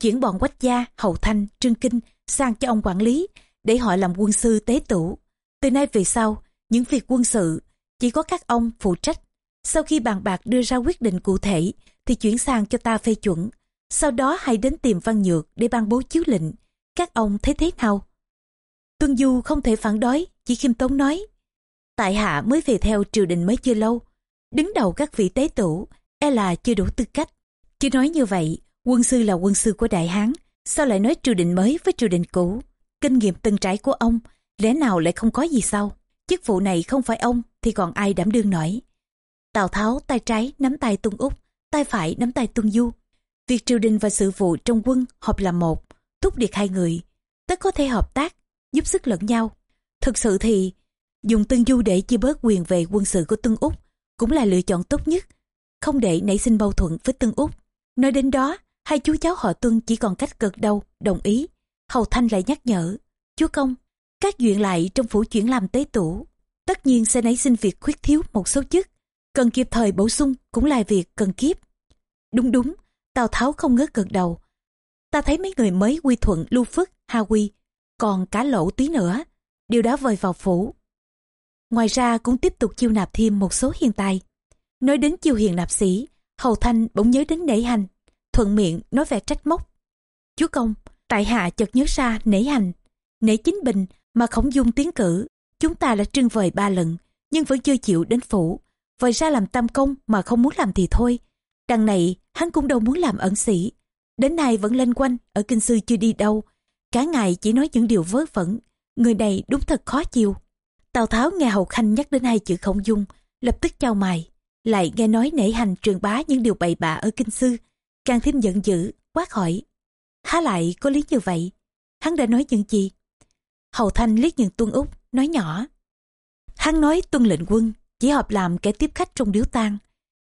Chuyển bọn quách gia, hậu thanh, trương kinh sang cho ông quản lý, để họ làm quân sư tế tửu từ nay về sau, những việc quân sự chỉ có các ông phụ trách. Sau khi bàn bạc đưa ra quyết định cụ thể, thì chuyển sang cho ta phê chuẩn. Sau đó hãy đến tìm Văn Nhược để ban bố chiếu lệnh. Các ông thấy thế nào? Tuân Du không thể phản đối, chỉ khiêm tốn nói. Tại hạ mới về theo triều đình mới chưa lâu. Đứng đầu các vị tế tủ, e là chưa đủ tư cách. Chứ nói như vậy, quân sư là quân sư của Đại Hán, sao lại nói triều đình mới với triều đình cũ? Kinh nghiệm từng trải của ông, lẽ nào lại không có gì sao? Chức vụ này không phải ông, thì còn ai đảm đương nổi. Tào Tháo tay trái nắm tay Tung Úc, tay phải nắm tay Tuân Du. Việc triều đình và sự vụ trong quân hợp làm một, thúc điệt hai người, tất có thể hợp tác, giúp sức lẫn nhau. Thực sự thì, dùng Tuân Du để chia bớt quyền về quân sự của Tuân Úc cũng là lựa chọn tốt nhất, không để nảy sinh mâu thuẫn với Tuân Úc. Nói đến đó, hai chú cháu họ Tuân chỉ còn cách cực đâu, đồng ý. Hầu Thanh lại nhắc nhở, chúa công, các duyện lại trong phủ chuyển làm tế tủ, tất nhiên sẽ nảy sinh việc khuyết thiếu một số chức, cần kịp thời bổ sung cũng là việc cần kiếp. Đúng đúng, Tào Tháo không ngớt gật đầu. Ta thấy mấy người mới quy thuận Lưu Phức, Hà Quy, còn cả lỗ tí nữa, đều đã vời vào phủ. Ngoài ra cũng tiếp tục chiêu nạp thêm một số hiền tài. Nói đến chiêu hiền nạp sĩ, Hầu Thanh bỗng nhớ đến nể hành, thuận miệng nói vẻ trách móc. Chúa công, tại hạ chợt nhớ ra nể hành, nể chính bình mà khổng dung tiến cử. Chúng ta đã trưng vời ba lần, nhưng vẫn chưa chịu đến phủ. Vời ra làm tam công mà không muốn làm thì thôi. Đằng này, hắn cũng đâu muốn làm ẩn sĩ. Đến nay vẫn lên quanh, ở kinh sư chưa đi đâu. Cả ngày chỉ nói những điều vớ vẩn. Người này đúng thật khó chịu. Tào Tháo nghe Hầu Khanh nhắc đến hai chữ khổng dung, lập tức trao mày. Lại nghe nói nể hành truyền bá những điều bậy bạ ở kinh sư. Càng thêm giận dữ, quát hỏi. Há lại có lý như vậy? Hắn đã nói những gì? Hầu Thanh liếc nhìn Tuân Úc, nói nhỏ. Hắn nói tuân lệnh quân, chỉ hợp làm kẻ tiếp khách trong điếu tang.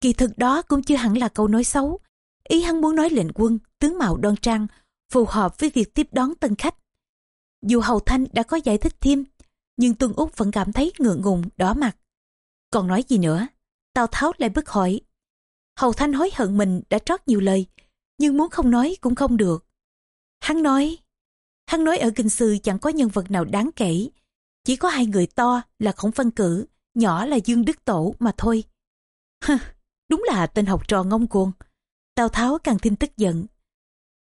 Kỳ thực đó cũng chưa hẳn là câu nói xấu. Ý hắn muốn nói lệnh quân, tướng mạo đoan trang, phù hợp với việc tiếp đón tân khách. Dù Hầu Thanh đã có giải thích thêm, nhưng Tuân Úc vẫn cảm thấy ngượng ngùng, đỏ mặt. Còn nói gì nữa? Tào Tháo lại bức hỏi. Hầu Thanh hối hận mình đã trót nhiều lời, nhưng muốn không nói cũng không được. Hắn nói, hắn nói ở kinh sư chẳng có nhân vật nào đáng kể, chỉ có hai người to là Khổng Văn Cử, nhỏ là Dương Đức Tổ mà thôi. Hừ, đúng là tên học trò ngông cuồng. Tào Tháo càng thêm tức giận.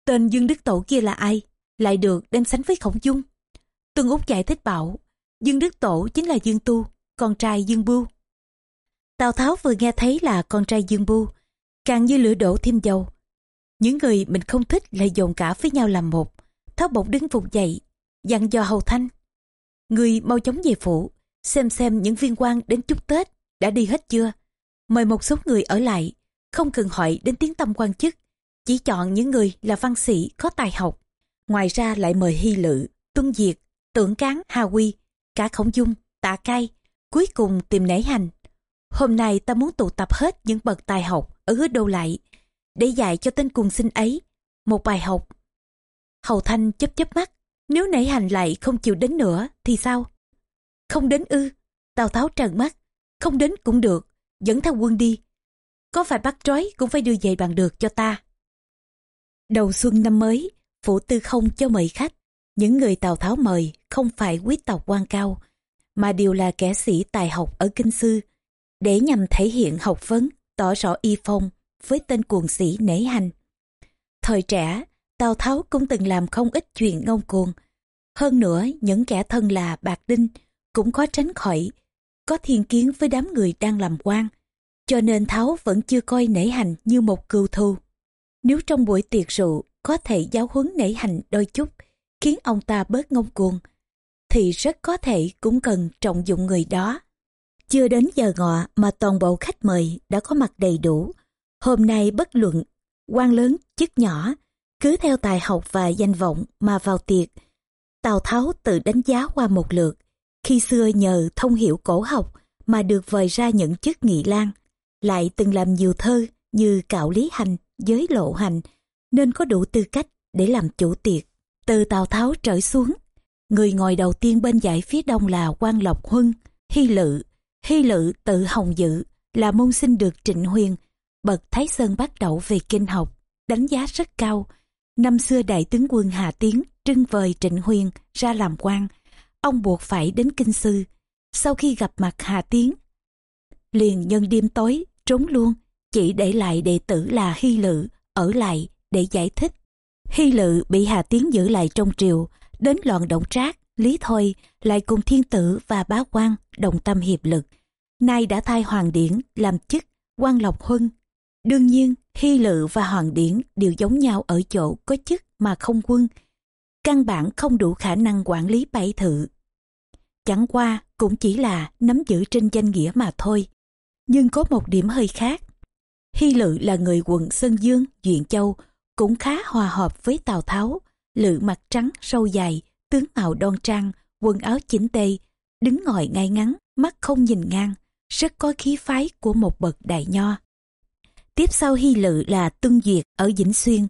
Tên Dương Đức Tổ kia là ai? Lại được đem sánh với Khổng Dung. Tuân Úc giải thích bảo, Dương Đức Tổ chính là Dương Tu, con trai Dương Bưu. Tào Tháo vừa nghe thấy là con trai Dương Bưu, càng như lửa đổ thêm dầu. Những người mình không thích lại dồn cả với nhau làm một. Tháo bỗng đứng phục dậy, dặn dò Hầu Thanh. Người mau chóng về phủ, xem xem những viên quan đến chúc Tết đã đi hết chưa. Mời một số người ở lại, không cần hỏi đến tiếng tâm quan chức, chỉ chọn những người là văn sĩ có tài học. Ngoài ra lại mời Hy Lự, Tuân Diệt, Tưởng Cán, Hà Quy, cả Khổng Dung, Tạ Cai, cuối cùng tìm nể hành. Hôm nay ta muốn tụ tập hết những bậc tài học ở hứa đô lại, để dạy cho tên cùng sinh ấy một bài học. Hầu Thanh chấp chấp mắt, nếu nảy hành lại không chịu đến nữa thì sao? Không đến ư, Tào Tháo trợn mắt, không đến cũng được, dẫn theo quân đi. Có phải bắt trói cũng phải đưa về bằng được cho ta. Đầu xuân năm mới, phủ tư không cho mời khách. Những người Tào Tháo mời không phải quý tộc quan cao, mà đều là kẻ sĩ tài học ở kinh sư, để nhằm thể hiện học vấn, tỏ rõ y phong với tên cuồng sĩ nể hành. Thời trẻ, Tào Tháo cũng từng làm không ít chuyện ngông cuồng. Hơn nữa, những kẻ thân là Bạc Đinh cũng khó tránh khỏi, có thiên kiến với đám người đang làm quan. Cho nên Tháo vẫn chưa coi nể hành như một cừu thù. Nếu trong buổi tiệc rượu có thể giáo huấn nể hành đôi chút, khiến ông ta bớt ngông cuồng, thì rất có thể cũng cần trọng dụng người đó. Chưa đến giờ ngọ mà toàn bộ khách mời đã có mặt đầy đủ. Hôm nay bất luận, quan lớn, chức nhỏ, cứ theo tài học và danh vọng mà vào tiệc. Tào Tháo tự đánh giá qua một lượt, khi xưa nhờ thông hiểu cổ học mà được vời ra những chức nghị lang, lại từng làm nhiều thơ như cạo lý hành, giới lộ hành, nên có đủ tư cách để làm chủ tiệc. Từ Tào Tháo trở xuống, người ngồi đầu tiên bên dãy phía đông là quan Lộc Huân, Hy Lự. Hy Lự tự Hồng Dự là môn sinh được Trịnh Huyền, bậc Thái Sơn bắt đầu về kinh học, đánh giá rất cao. Năm xưa đại tướng quân Hà Tiến trưng vời Trịnh Huyền ra làm quan, ông buộc phải đến kinh sư. Sau khi gặp mặt Hà Tiến, liền nhân đêm tối trốn luôn, chỉ để lại đệ tử là Hy Lự ở lại để giải thích. Hy Lự bị Hà Tiến giữ lại trong triều, đến loạn động trác, Lý Thôi lại cùng thiên tử và bá quan đồng tâm hiệp lực. Nay đã thay Hoàng Điển làm chức quan Lộc Huân. Đương nhiên, Hy Lự và Hoàng Điển đều giống nhau ở chỗ có chức mà không quân. Căn bản không đủ khả năng quản lý bảy thự. Chẳng qua cũng chỉ là nắm giữ trên danh nghĩa mà thôi. Nhưng có một điểm hơi khác. Hy Lự là người quận Sơn Dương, Duyện Châu, cũng khá hòa hợp với Tào Tháo. Lự mặt trắng, sâu dài, tướng mạo đoan trang, quần áo chỉnh tề, đứng ngồi ngay ngắn, mắt không nhìn ngang, rất có khí phái của một bậc đại nho. Tiếp sau Hy Lự là tương Duyệt ở Vĩnh Xuyên.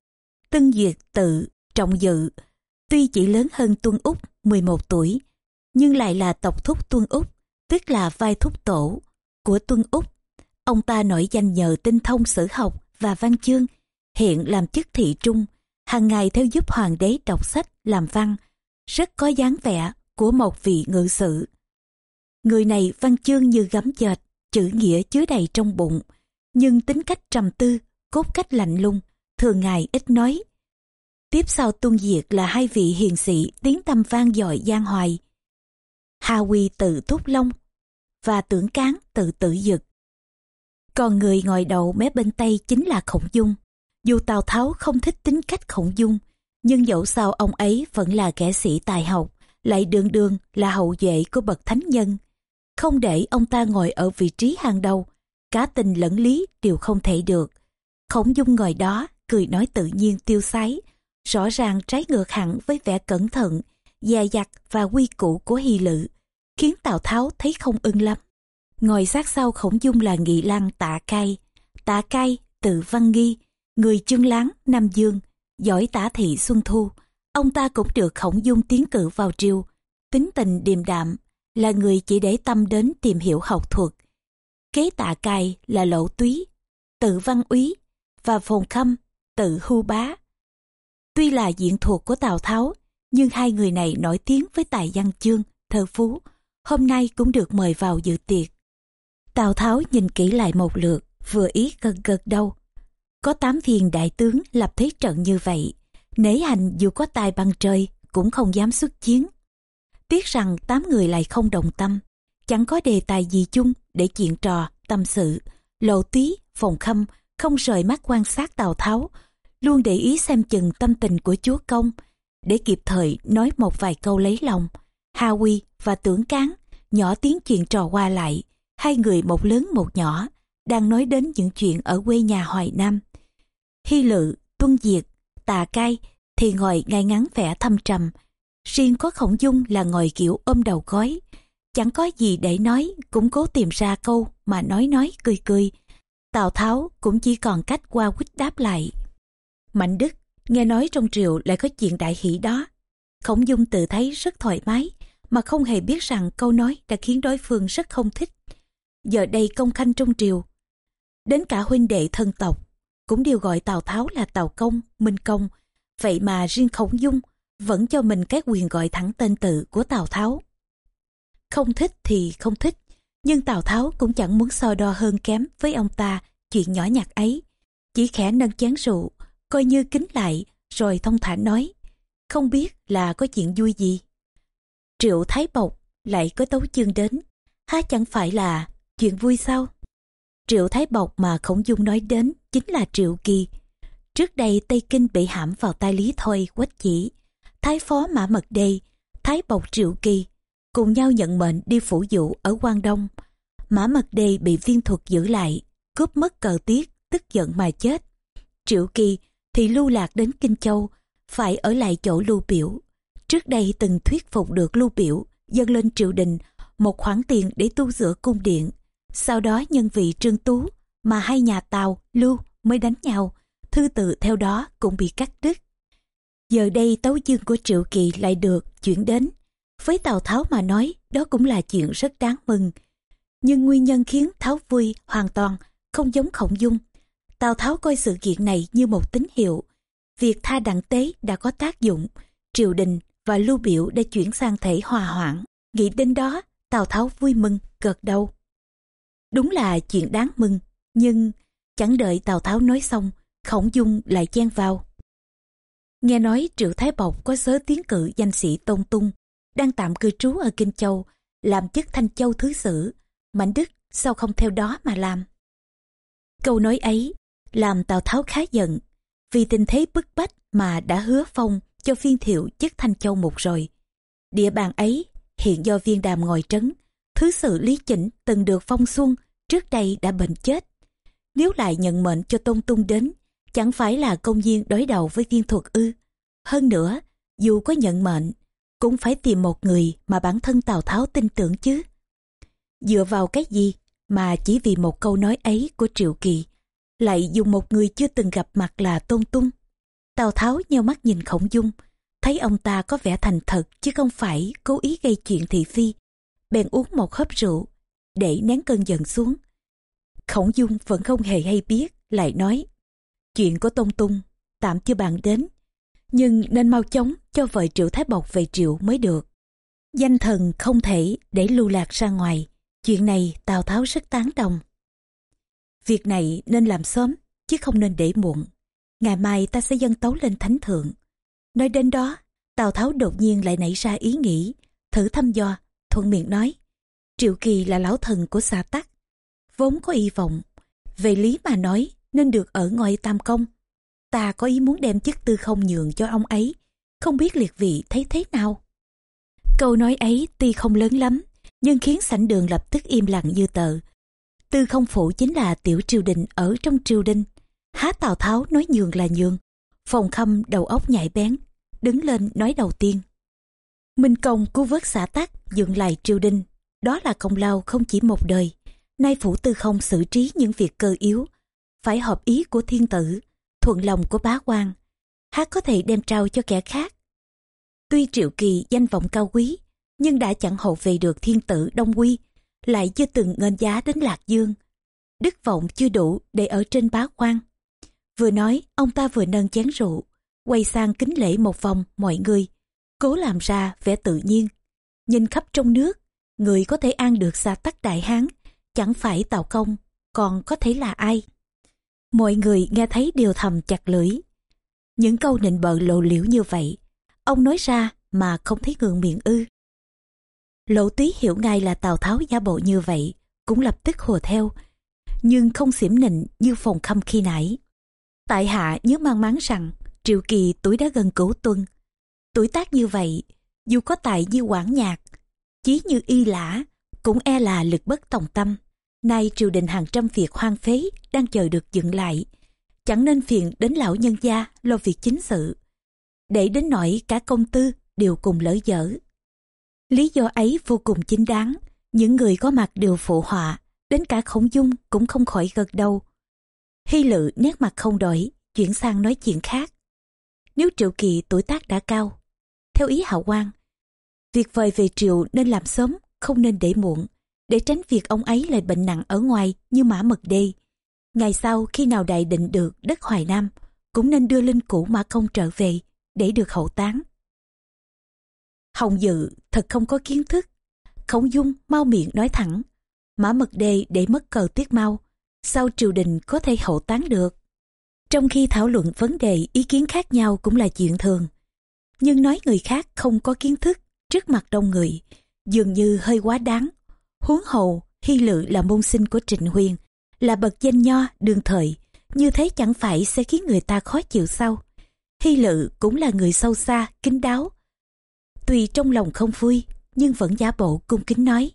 tương Duyệt tự, trọng dự, tuy chỉ lớn hơn Tuân Úc 11 tuổi, nhưng lại là tộc thúc Tuân Úc, tức là vai thúc tổ của Tuân Úc. Ông ta nổi danh nhờ tinh thông sử học và văn chương, hiện làm chức thị trung, hàng ngày theo giúp hoàng đế đọc sách, làm văn, rất có dáng vẻ của một vị ngự sử Người này văn chương như gấm dệt, chữ nghĩa chứa đầy trong bụng, nhưng tính cách trầm tư, cốt cách lạnh lùng, thường ngày ít nói. Tiếp sau tuân diệt là hai vị hiền sĩ tiếng tâm vang dội giang hoài. Hà Quy tự Túc Long và tưởng cán tự tử dực. Còn người ngồi đầu mé bên Tây chính là Khổng Dung. Dù Tào Tháo không thích tính cách Khổng Dung, nhưng dẫu sao ông ấy vẫn là kẻ sĩ tài học, lại đường đường là hậu vệ của bậc thánh nhân. Không để ông ta ngồi ở vị trí hàng đầu, cá tình lẫn lý đều không thể được. Khổng Dung ngồi đó, cười nói tự nhiên tiêu sái, rõ ràng trái ngược hẳn với vẻ cẩn thận, dè dặt và quy củ của Hy Lự, khiến Tào Tháo thấy không ưng lắm. Ngồi sát sau Khổng Dung là Nghị Lăng Tạ Cai, Tạ Cai, tự Văn Nghi, người chương láng Nam Dương, giỏi tả thị Xuân Thu. Ông ta cũng được Khổng Dung tiến cử vào triều, tính tình điềm đạm, là người chỉ để tâm đến tìm hiểu học thuật. Kế tạ cài là lộ túy, tự văn úy và phồn khâm, tự hưu bá. Tuy là diện thuộc của Tào Tháo, nhưng hai người này nổi tiếng với tài văn chương, thơ phú, hôm nay cũng được mời vào dự tiệc. Tào Tháo nhìn kỹ lại một lượt, vừa ý gật gật đâu. Có tám thiền đại tướng lập thế trận như vậy, nể hành dù có tài bằng trời cũng không dám xuất chiến. Tiếc rằng tám người lại không đồng tâm, chẳng có đề tài gì chung để chuyện trò, tâm sự. Lộ túy, phòng khâm không rời mắt quan sát Tào Tháo, luôn để ý xem chừng tâm tình của chúa công, để kịp thời nói một vài câu lấy lòng. Hà Quy và Tưởng Cán nhỏ tiếng chuyện trò qua lại, hai người một lớn một nhỏ, đang nói đến những chuyện ở quê nhà Hoài Nam. Hy Lự, Tuân Diệt, Tà Cai thì ngồi ngay ngắn vẻ thâm trầm. Riêng có khổng dung là ngồi kiểu ôm đầu gói. Chẳng có gì để nói, cũng cố tìm ra câu mà nói nói cười cười. Tào Tháo cũng chỉ còn cách qua quýt đáp lại. Mạnh Đức, nghe nói trong triều lại có chuyện đại hỷ đó. Khổng dung tự thấy rất thoải mái, mà không hề biết rằng câu nói đã khiến đối phương rất không thích. Giờ đây công khanh trong triều, đến cả huynh đệ thân tộc cũng đều gọi Tào Tháo là Tào Công, Minh Công. Vậy mà riêng Khổng Dung vẫn cho mình cái quyền gọi thẳng tên tự của Tào Tháo. Không thích thì không thích, nhưng Tào Tháo cũng chẳng muốn so đo hơn kém với ông ta chuyện nhỏ nhặt ấy. Chỉ khẽ nâng chén rượu, coi như kính lại, rồi thông thả nói, không biết là có chuyện vui gì. Triệu Thái Bộc lại có tấu chương đến, há chẳng phải là chuyện vui sao? Triệu Thái Bộc mà Khổng Dung nói đến chính là Triệu Kỳ. Trước đây Tây Kinh bị hãm vào tay Lý Thôi, Quách chỉ. Thái phó Mã Mật đây Thái Bộc Triệu Kỳ, cùng nhau nhận mệnh đi phủ dụ ở Quang Đông. Mã Mật Đê bị viên thuật giữ lại, cướp mất cờ tiết, tức giận mà chết. Triệu Kỳ thì lưu lạc đến Kinh Châu, phải ở lại chỗ lưu biểu. Trước đây từng thuyết phục được lưu biểu, dâng lên triều đình một khoản tiền để tu sửa cung điện. Sau đó nhân vị trương tú mà hai nhà Tàu, Lưu mới đánh nhau, thư tự theo đó cũng bị cắt đứt. Giờ đây tấu dương của Triệu Kỳ lại được chuyển đến. Với Tào Tháo mà nói, đó cũng là chuyện rất đáng mừng. Nhưng nguyên nhân khiến Tháo vui hoàn toàn không giống khổng dung. Tào Tháo coi sự kiện này như một tín hiệu. Việc tha đặng tế đã có tác dụng, triều đình và lưu biểu đã chuyển sang thể hòa hoãn. Nghĩ đến đó, Tào Tháo vui mừng, gật đầu. Đúng là chuyện đáng mừng, nhưng chẳng đợi Tào Tháo nói xong, Khổng Dung lại chen vào. Nghe nói Triệu Thái Bộc có sớ tiến cử danh sĩ Tôn Tung, đang tạm cư trú ở Kinh Châu, làm chức Thanh Châu Thứ Sử. Mạnh Đức sao không theo đó mà làm? Câu nói ấy làm Tào Tháo khá giận, vì tình thế bức bách mà đã hứa phong cho phiên thiệu chức Thanh Châu một rồi. Địa bàn ấy hiện do viên đàm ngồi trấn, thứ sự lý chỉnh từng được phong xuân, trước đây đã bệnh chết. Nếu lại nhận mệnh cho Tôn Tung đến, chẳng phải là công viên đối đầu với viên thuật ư. Hơn nữa, dù có nhận mệnh, cũng phải tìm một người mà bản thân Tào Tháo tin tưởng chứ. Dựa vào cái gì mà chỉ vì một câu nói ấy của Triệu Kỳ, lại dùng một người chưa từng gặp mặt là Tôn Tung. Tào Tháo nheo mắt nhìn Khổng Dung, thấy ông ta có vẻ thành thật chứ không phải cố ý gây chuyện thị phi. Bèn uống một hớp rượu, để nén cơn giận xuống. Khổng Dung vẫn không hề hay biết, lại nói, chuyện của Tôn Tung, tạm chưa bàn đến, nhưng nên mau chóng cho vợ Triệu Thái Bộc về Triệu mới được. Danh thần không thể để lưu lạc ra ngoài, chuyện này Tào Tháo rất tán đồng. Việc này nên làm sớm, chứ không nên để muộn. Ngày mai ta sẽ dâng tấu lên thánh thượng. Nói đến đó, Tào Tháo đột nhiên lại nảy ra ý nghĩ, thử thăm dò, thuận miệng nói. Triệu Kỳ là lão thần của xa tắc, vốn có hy vọng. Về lý mà nói, nên được ở ngoài tam công. Ta có ý muốn đem chức tư không nhường cho ông ấy, không biết liệt vị thấy thế nào. Câu nói ấy tuy không lớn lắm, nhưng khiến sảnh đường lập tức im lặng như tờ. Tư không phủ chính là tiểu triều đình ở trong triều đình. Há Tào Tháo nói nhường là nhường. Phòng khâm đầu óc nhạy bén, đứng lên nói đầu tiên. Minh công cứu vớt xã tắc, dựng lại triều đình. Đó là công lao không chỉ một đời. Nay phủ tư không xử trí những việc cơ yếu. Phải hợp ý của thiên tử, thuận lòng của bá quan. Hát có thể đem trao cho kẻ khác. Tuy triệu kỳ danh vọng cao quý, nhưng đã chẳng hộ về được thiên tử Đông Quy, lại chưa từng ngân giá đến Lạc Dương. Đức vọng chưa đủ để ở trên bá quan. Vừa nói, ông ta vừa nâng chén rượu, quay sang kính lễ một vòng mọi người, cố làm ra vẻ tự nhiên. Nhìn khắp trong nước, người có thể an được xa tắc đại hán, chẳng phải tào công, còn có thể là ai? Mọi người nghe thấy đều thầm chặt lưỡi. Những câu nịnh bợ lộ liễu như vậy, ông nói ra mà không thấy ngượng miệng ư. Lộ túy hiểu ngay là Tào Tháo giả bộ như vậy, cũng lập tức hùa theo, nhưng không xỉm nịnh như phòng khâm khi nãy. Tại hạ nhớ mang máng rằng Triệu Kỳ tuổi đã gần cửu tuân. Tuổi tác như vậy, dù có tài như quản nhạc, chí như y lã, cũng e là lực bất tòng tâm. Nay triều đình hàng trăm việc hoang phế đang chờ được dựng lại. Chẳng nên phiền đến lão nhân gia lo việc chính sự. Để đến nỗi cả công tư đều cùng lỡ dở. Lý do ấy vô cùng chính đáng. Những người có mặt đều phụ họa, đến cả khổng dung cũng không khỏi gật đầu. Hy lự nét mặt không đổi, chuyển sang nói chuyện khác. Nếu triệu kỳ tuổi tác đã cao, theo ý hạo quan, việc vời về triều nên làm sớm, không nên để muộn, để tránh việc ông ấy lại bệnh nặng ở ngoài như mã mật đê. Ngày sau khi nào đại định được đất Hoài Nam, cũng nên đưa linh cũ mã công trở về để được hậu táng. Hồng Dự thật không có kiến thức. Khổng Dung mau miệng nói thẳng. Mã Mật Đê để mất cờ tuyết mau. sau triều đình có thể hậu tán được? Trong khi thảo luận vấn đề ý kiến khác nhau cũng là chuyện thường. Nhưng nói người khác không có kiến thức trước mặt đông người dường như hơi quá đáng. Huống hầu Hy Lự là môn sinh của Trịnh Huyền, là bậc danh nho đương thời, như thế chẳng phải sẽ khiến người ta khó chịu sao? Hy lự cũng là người sâu xa, kính đáo. Tuy trong lòng không vui, nhưng vẫn giả bộ cung kính nói.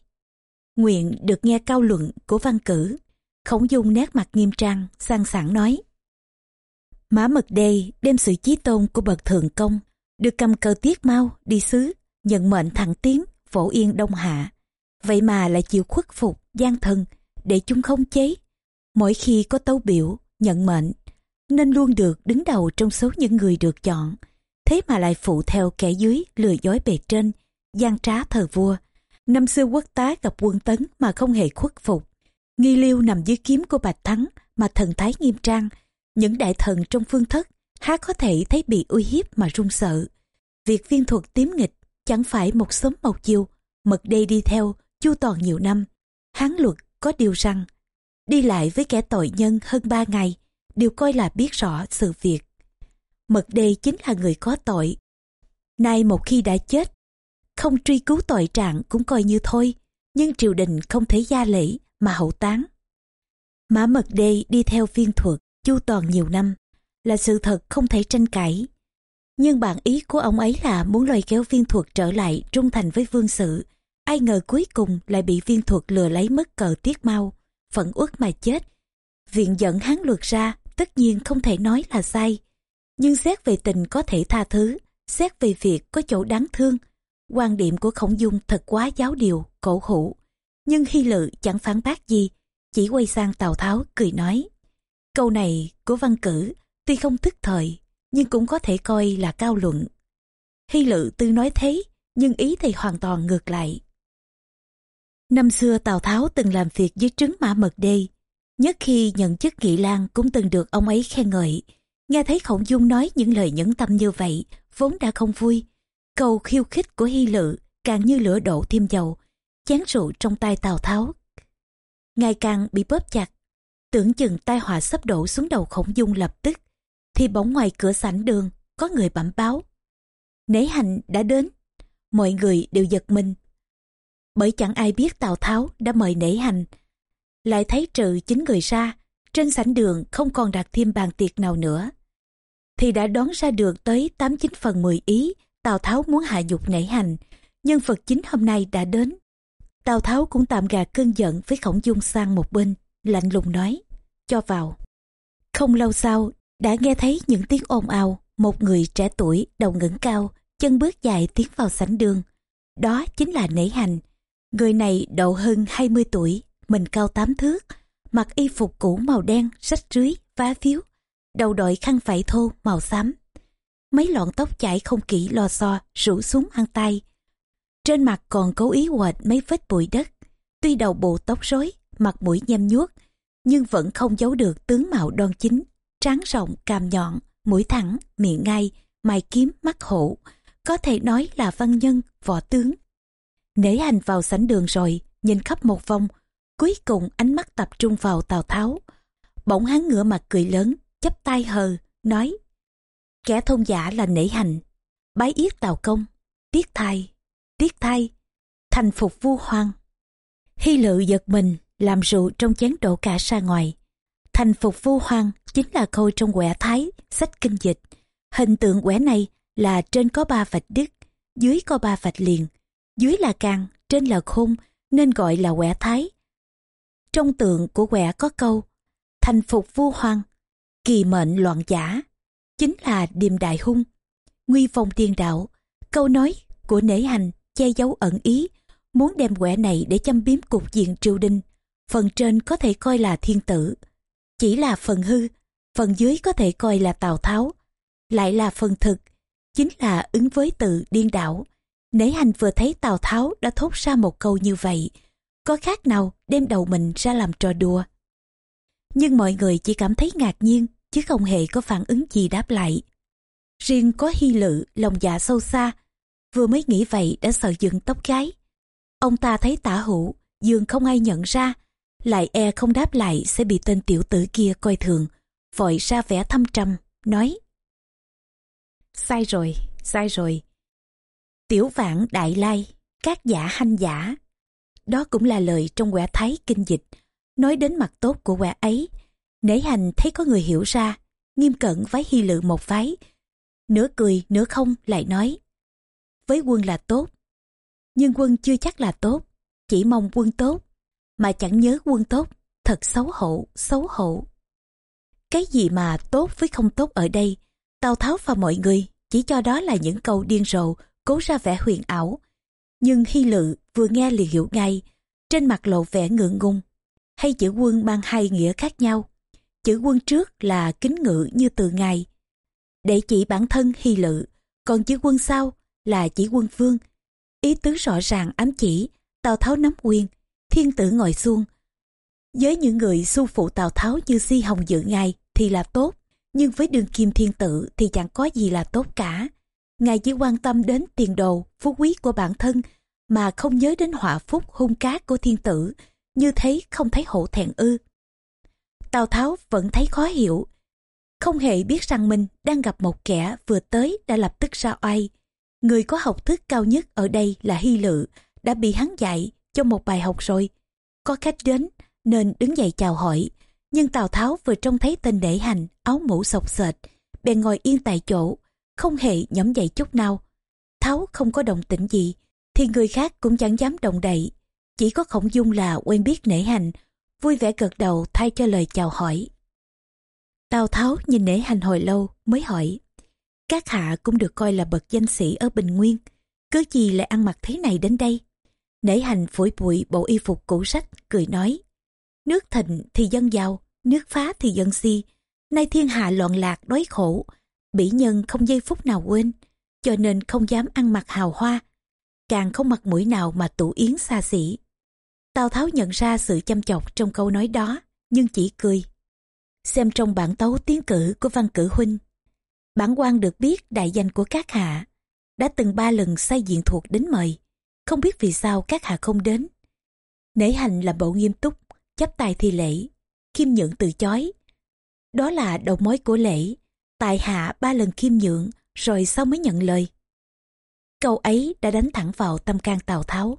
Nguyện được nghe cao luận của văn cử. Khổng dung nét mặt nghiêm trang, sang sảng nói. Mã mật đây đem sự chí tôn của bậc thượng công, được cầm cờ tiết mau đi xứ, nhận mệnh thẳng tiến, phổ yên đông hạ. Vậy mà lại chịu khuất phục, gian thần, để chúng không chế. Mỗi khi có tấu biểu, nhận mệnh, nên luôn được đứng đầu trong số những người được chọn. Thế mà lại phụ theo kẻ dưới lừa dối bề trên, gian trá thờ vua. Năm xưa quốc tá gặp quân tấn mà không hề khuất phục. Nghi liêu nằm dưới kiếm của Bạch Thắng mà thần thái nghiêm trang. Những đại thần trong phương thất há có thể thấy bị uy hiếp mà run sợ. Việc viên thuật tiếm nghịch chẳng phải một sớm một chiều, mật đây đi theo, chu toàn nhiều năm. Hán luật có điều rằng, đi lại với kẻ tội nhân hơn ba ngày, đều coi là biết rõ sự việc. Mật đê chính là người có tội. Nay một khi đã chết, không truy cứu tội trạng cũng coi như thôi, nhưng triều đình không thể gia lễ mà hậu táng. Mã Mật Đê đi theo viên thuật, chu toàn nhiều năm, là sự thật không thể tranh cãi. Nhưng bản ý của ông ấy là muốn lôi kéo viên thuật trở lại trung thành với vương sự. Ai ngờ cuối cùng lại bị viên thuật lừa lấy mất cờ tiết mau, phận uất mà chết. Viện dẫn hán luật ra, tất nhiên không thể nói là sai. Nhưng xét về tình có thể tha thứ, xét về việc có chỗ đáng thương. quan điểm của khổng dung thật quá giáo điều, cổ hủ. Nhưng hy lự chẳng phản bác gì, chỉ quay sang Tào Tháo cười nói. Câu này của văn cử tuy không thức thời nhưng cũng có thể coi là cao luận. Hy lự tư nói thế, nhưng ý thì hoàn toàn ngược lại. Năm xưa Tào Tháo từng làm việc dưới trứng mã mật đê, nhất khi nhận chức nghị lang cũng từng được ông ấy khen ngợi. Nghe thấy Khổng Dung nói những lời nhẫn tâm như vậy, vốn đã không vui. Câu khiêu khích của Hy Lự càng như lửa đổ thêm dầu, chén rượu trong tay Tào Tháo. Ngày càng bị bóp chặt, tưởng chừng tai họa sắp đổ xuống đầu Khổng Dung lập tức thì bỗng ngoài cửa sảnh đường có người bẩm báo. Nể hành đã đến, mọi người đều giật mình. Bởi chẳng ai biết Tào Tháo đã mời nể hành. Lại thấy trừ chính người ra, trên sảnh đường không còn đặt thêm bàn tiệc nào nữa. Thì đã đoán ra được tới 89 phần 10 ý Tào Tháo muốn hạ dục nể hành. Nhân vật chính hôm nay đã đến. Tào Tháo cũng tạm gạt cơn giận với khổng dung sang một bên, lạnh lùng nói, cho vào. Không lâu sau, đã nghe thấy những tiếng ồn ào một người trẻ tuổi đầu ngẩng cao chân bước dài tiến vào sảnh đường đó chính là nể hành người này độ hơn 20 tuổi, mình cao tám thước, mặc y phục cũ màu đen, rách rưới, vá phiếu đầu đội khăn vải thô màu xám. Mấy lọn tóc chảy không kỹ lò xo rủ xuống hăng tay trên mặt còn cố ý hoạch mấy vết bụi đất. Tuy đầu bộ tóc rối, mặt mũi nhem nhuốc, nhưng vẫn không giấu được tướng mạo đoan chính trán rộng, càm nhọn, mũi thẳng, miệng ngay mày kiếm, mắt hổ, có thể nói là văn nhân, võ tướng nể hành vào sảnh đường rồi nhìn khắp một vòng. Cuối cùng ánh mắt tập trung vào tào tháo. Bỗng hắn ngửa mặt cười lớn chắp tay hờ nói kẻ thôn giả là nể hành. Bái yết tào công. Tiết thai tiết thai thành phục vua hoang. Hy lự giật mình làm rượu trong chén đổ cả ra ngoài. Thành phục vua hoang chính là khôi trong quẻ thái, sách kinh dịch. Hình tượng quẻ này là trên có ba vạch đứt, dưới có ba vạch liền. Dưới là càng, trên là khung, nên gọi là quẻ thái. Trong tượng của quẻ có câu, thành phục vua hoang, kỳ mệnh loạn giả, chính là điềm đại hung. Nguy phong tiên đạo, câu nói của nể hành che giấu ẩn ý, muốn đem quẻ này để châm biếm cục diện triều đình. Phần trên có thể coi là thiên tử, chỉ là phần hư phần dưới có thể coi là tào tháo lại là phần thực chính là ứng với từ điên đảo nể hành vừa thấy tào tháo đã thốt ra một câu như vậy, có khác nào đem đầu mình ra làm trò đùa? Nhưng mọi người chỉ cảm thấy ngạc nhiên, chứ không hề có phản ứng gì đáp lại. Riêng có hy lự, lòng dạ sâu xa, vừa mới nghĩ vậy đã sợ dựng tóc gái ông ta thấy tả hữu, dường không ai nhận ra, lại e không đáp lại sẽ bị tên tiểu tử kia coi thường, vội ra vẻ thâm trầm, nói. Sai rồi sai rồi tiểu vạn đại lai các giả hanh giả đó cũng là lời trong quẻ thái kinh dịch nói đến mặt tốt của quẻ ấy Nể hành thấy có người hiểu ra, nghiêm cẩn vái hy lự một phái. Nửa cười, nửa không lại nói. Với quân là tốt, nhưng quân chưa chắc là tốt, chỉ mong quân tốt, mà chẳng nhớ quân tốt, thật xấu hổ, xấu hổ. Cái gì mà tốt với không tốt ở đây, Tào Tháo và mọi người chỉ cho đó là những câu điên rồ, cố ra vẻ huyền ảo. Nhưng Hy Lự vừa nghe liền hiểu ngay, trên mặt lộ vẻ ngượng ngùng. Hay chữ quân mang hai nghĩa khác nhau. Chữ quân trước là kính ngự như từ ngài, để chỉ bản thân Hy Lự, còn chữ quân sau là chỉ quân vương. Ý tứ rõ ràng ám chỉ, Tào Tháo nắm quyền, thiên tử ngồi xuông. Với những người su phụ Tào Tháo như si hồng dự ngài thì là tốt, nhưng với đường kim thiên tử thì chẳng có gì là tốt cả. Ngài chỉ quan tâm đến tiền đồ, phú quý của bản thân, mà không nhớ đến họa phúc hung cát của thiên tử, như thế không thấy hổ thẹn ư. Tào Tháo vẫn thấy khó hiểu, không hề biết rằng mình đang gặp một kẻ vừa tới đã lập tức ra oai. Người có học thức cao nhất ở đây là Hy Lự, đã bị hắn dạy cho một bài học rồi. Có khách đến nên đứng dậy chào hỏi, nhưng Tào Tháo vừa trông thấy tên để hành, áo mũ sọc sệt, bèn ngồi yên tại chỗ, không hề nhõm dậy chút nào. Tháo không có đồng tĩnh gì, thì người khác cũng chẳng dám động đậy. Chỉ có khổng dung là quen biết nể hành, vui vẻ gật đầu thay cho lời chào hỏi. Tào Tháo nhìn nể hành hồi lâu mới hỏi. Các hạ cũng được coi là bậc danh sĩ ở Bình Nguyên, cứ gì lại ăn mặc thế này đến đây? Nể hành phủi bụi bộ y phục cũ sách, cười nói. Nước thịnh thì dân giàu, nước phá thì dân si. Nay thiên hạ loạn lạc đói khổ, bỉ nhân không giây phút nào quên, cho nên không dám ăn mặc hào hoa, càng không mặt mũi nào mà tủ yến xa xỉ. Tào Tháo nhận ra sự chăm chọc trong câu nói đó, nhưng chỉ cười. Xem trong bản tấu tiến cử của văn cử huynh, bản quan được biết đại danh của các hạ, đã từng ba lần sai diện thuộc đến mời, không biết vì sao các hạ không đến. Nể hành là bộ nghiêm túc, chấp tay thi lễ, khiêm nhượng từ chối. Đó là đầu mối của lễ, tại hạ ba lần khiêm nhượng, rồi sau mới nhận lời. Câu ấy đã đánh thẳng vào tâm can Tào Tháo.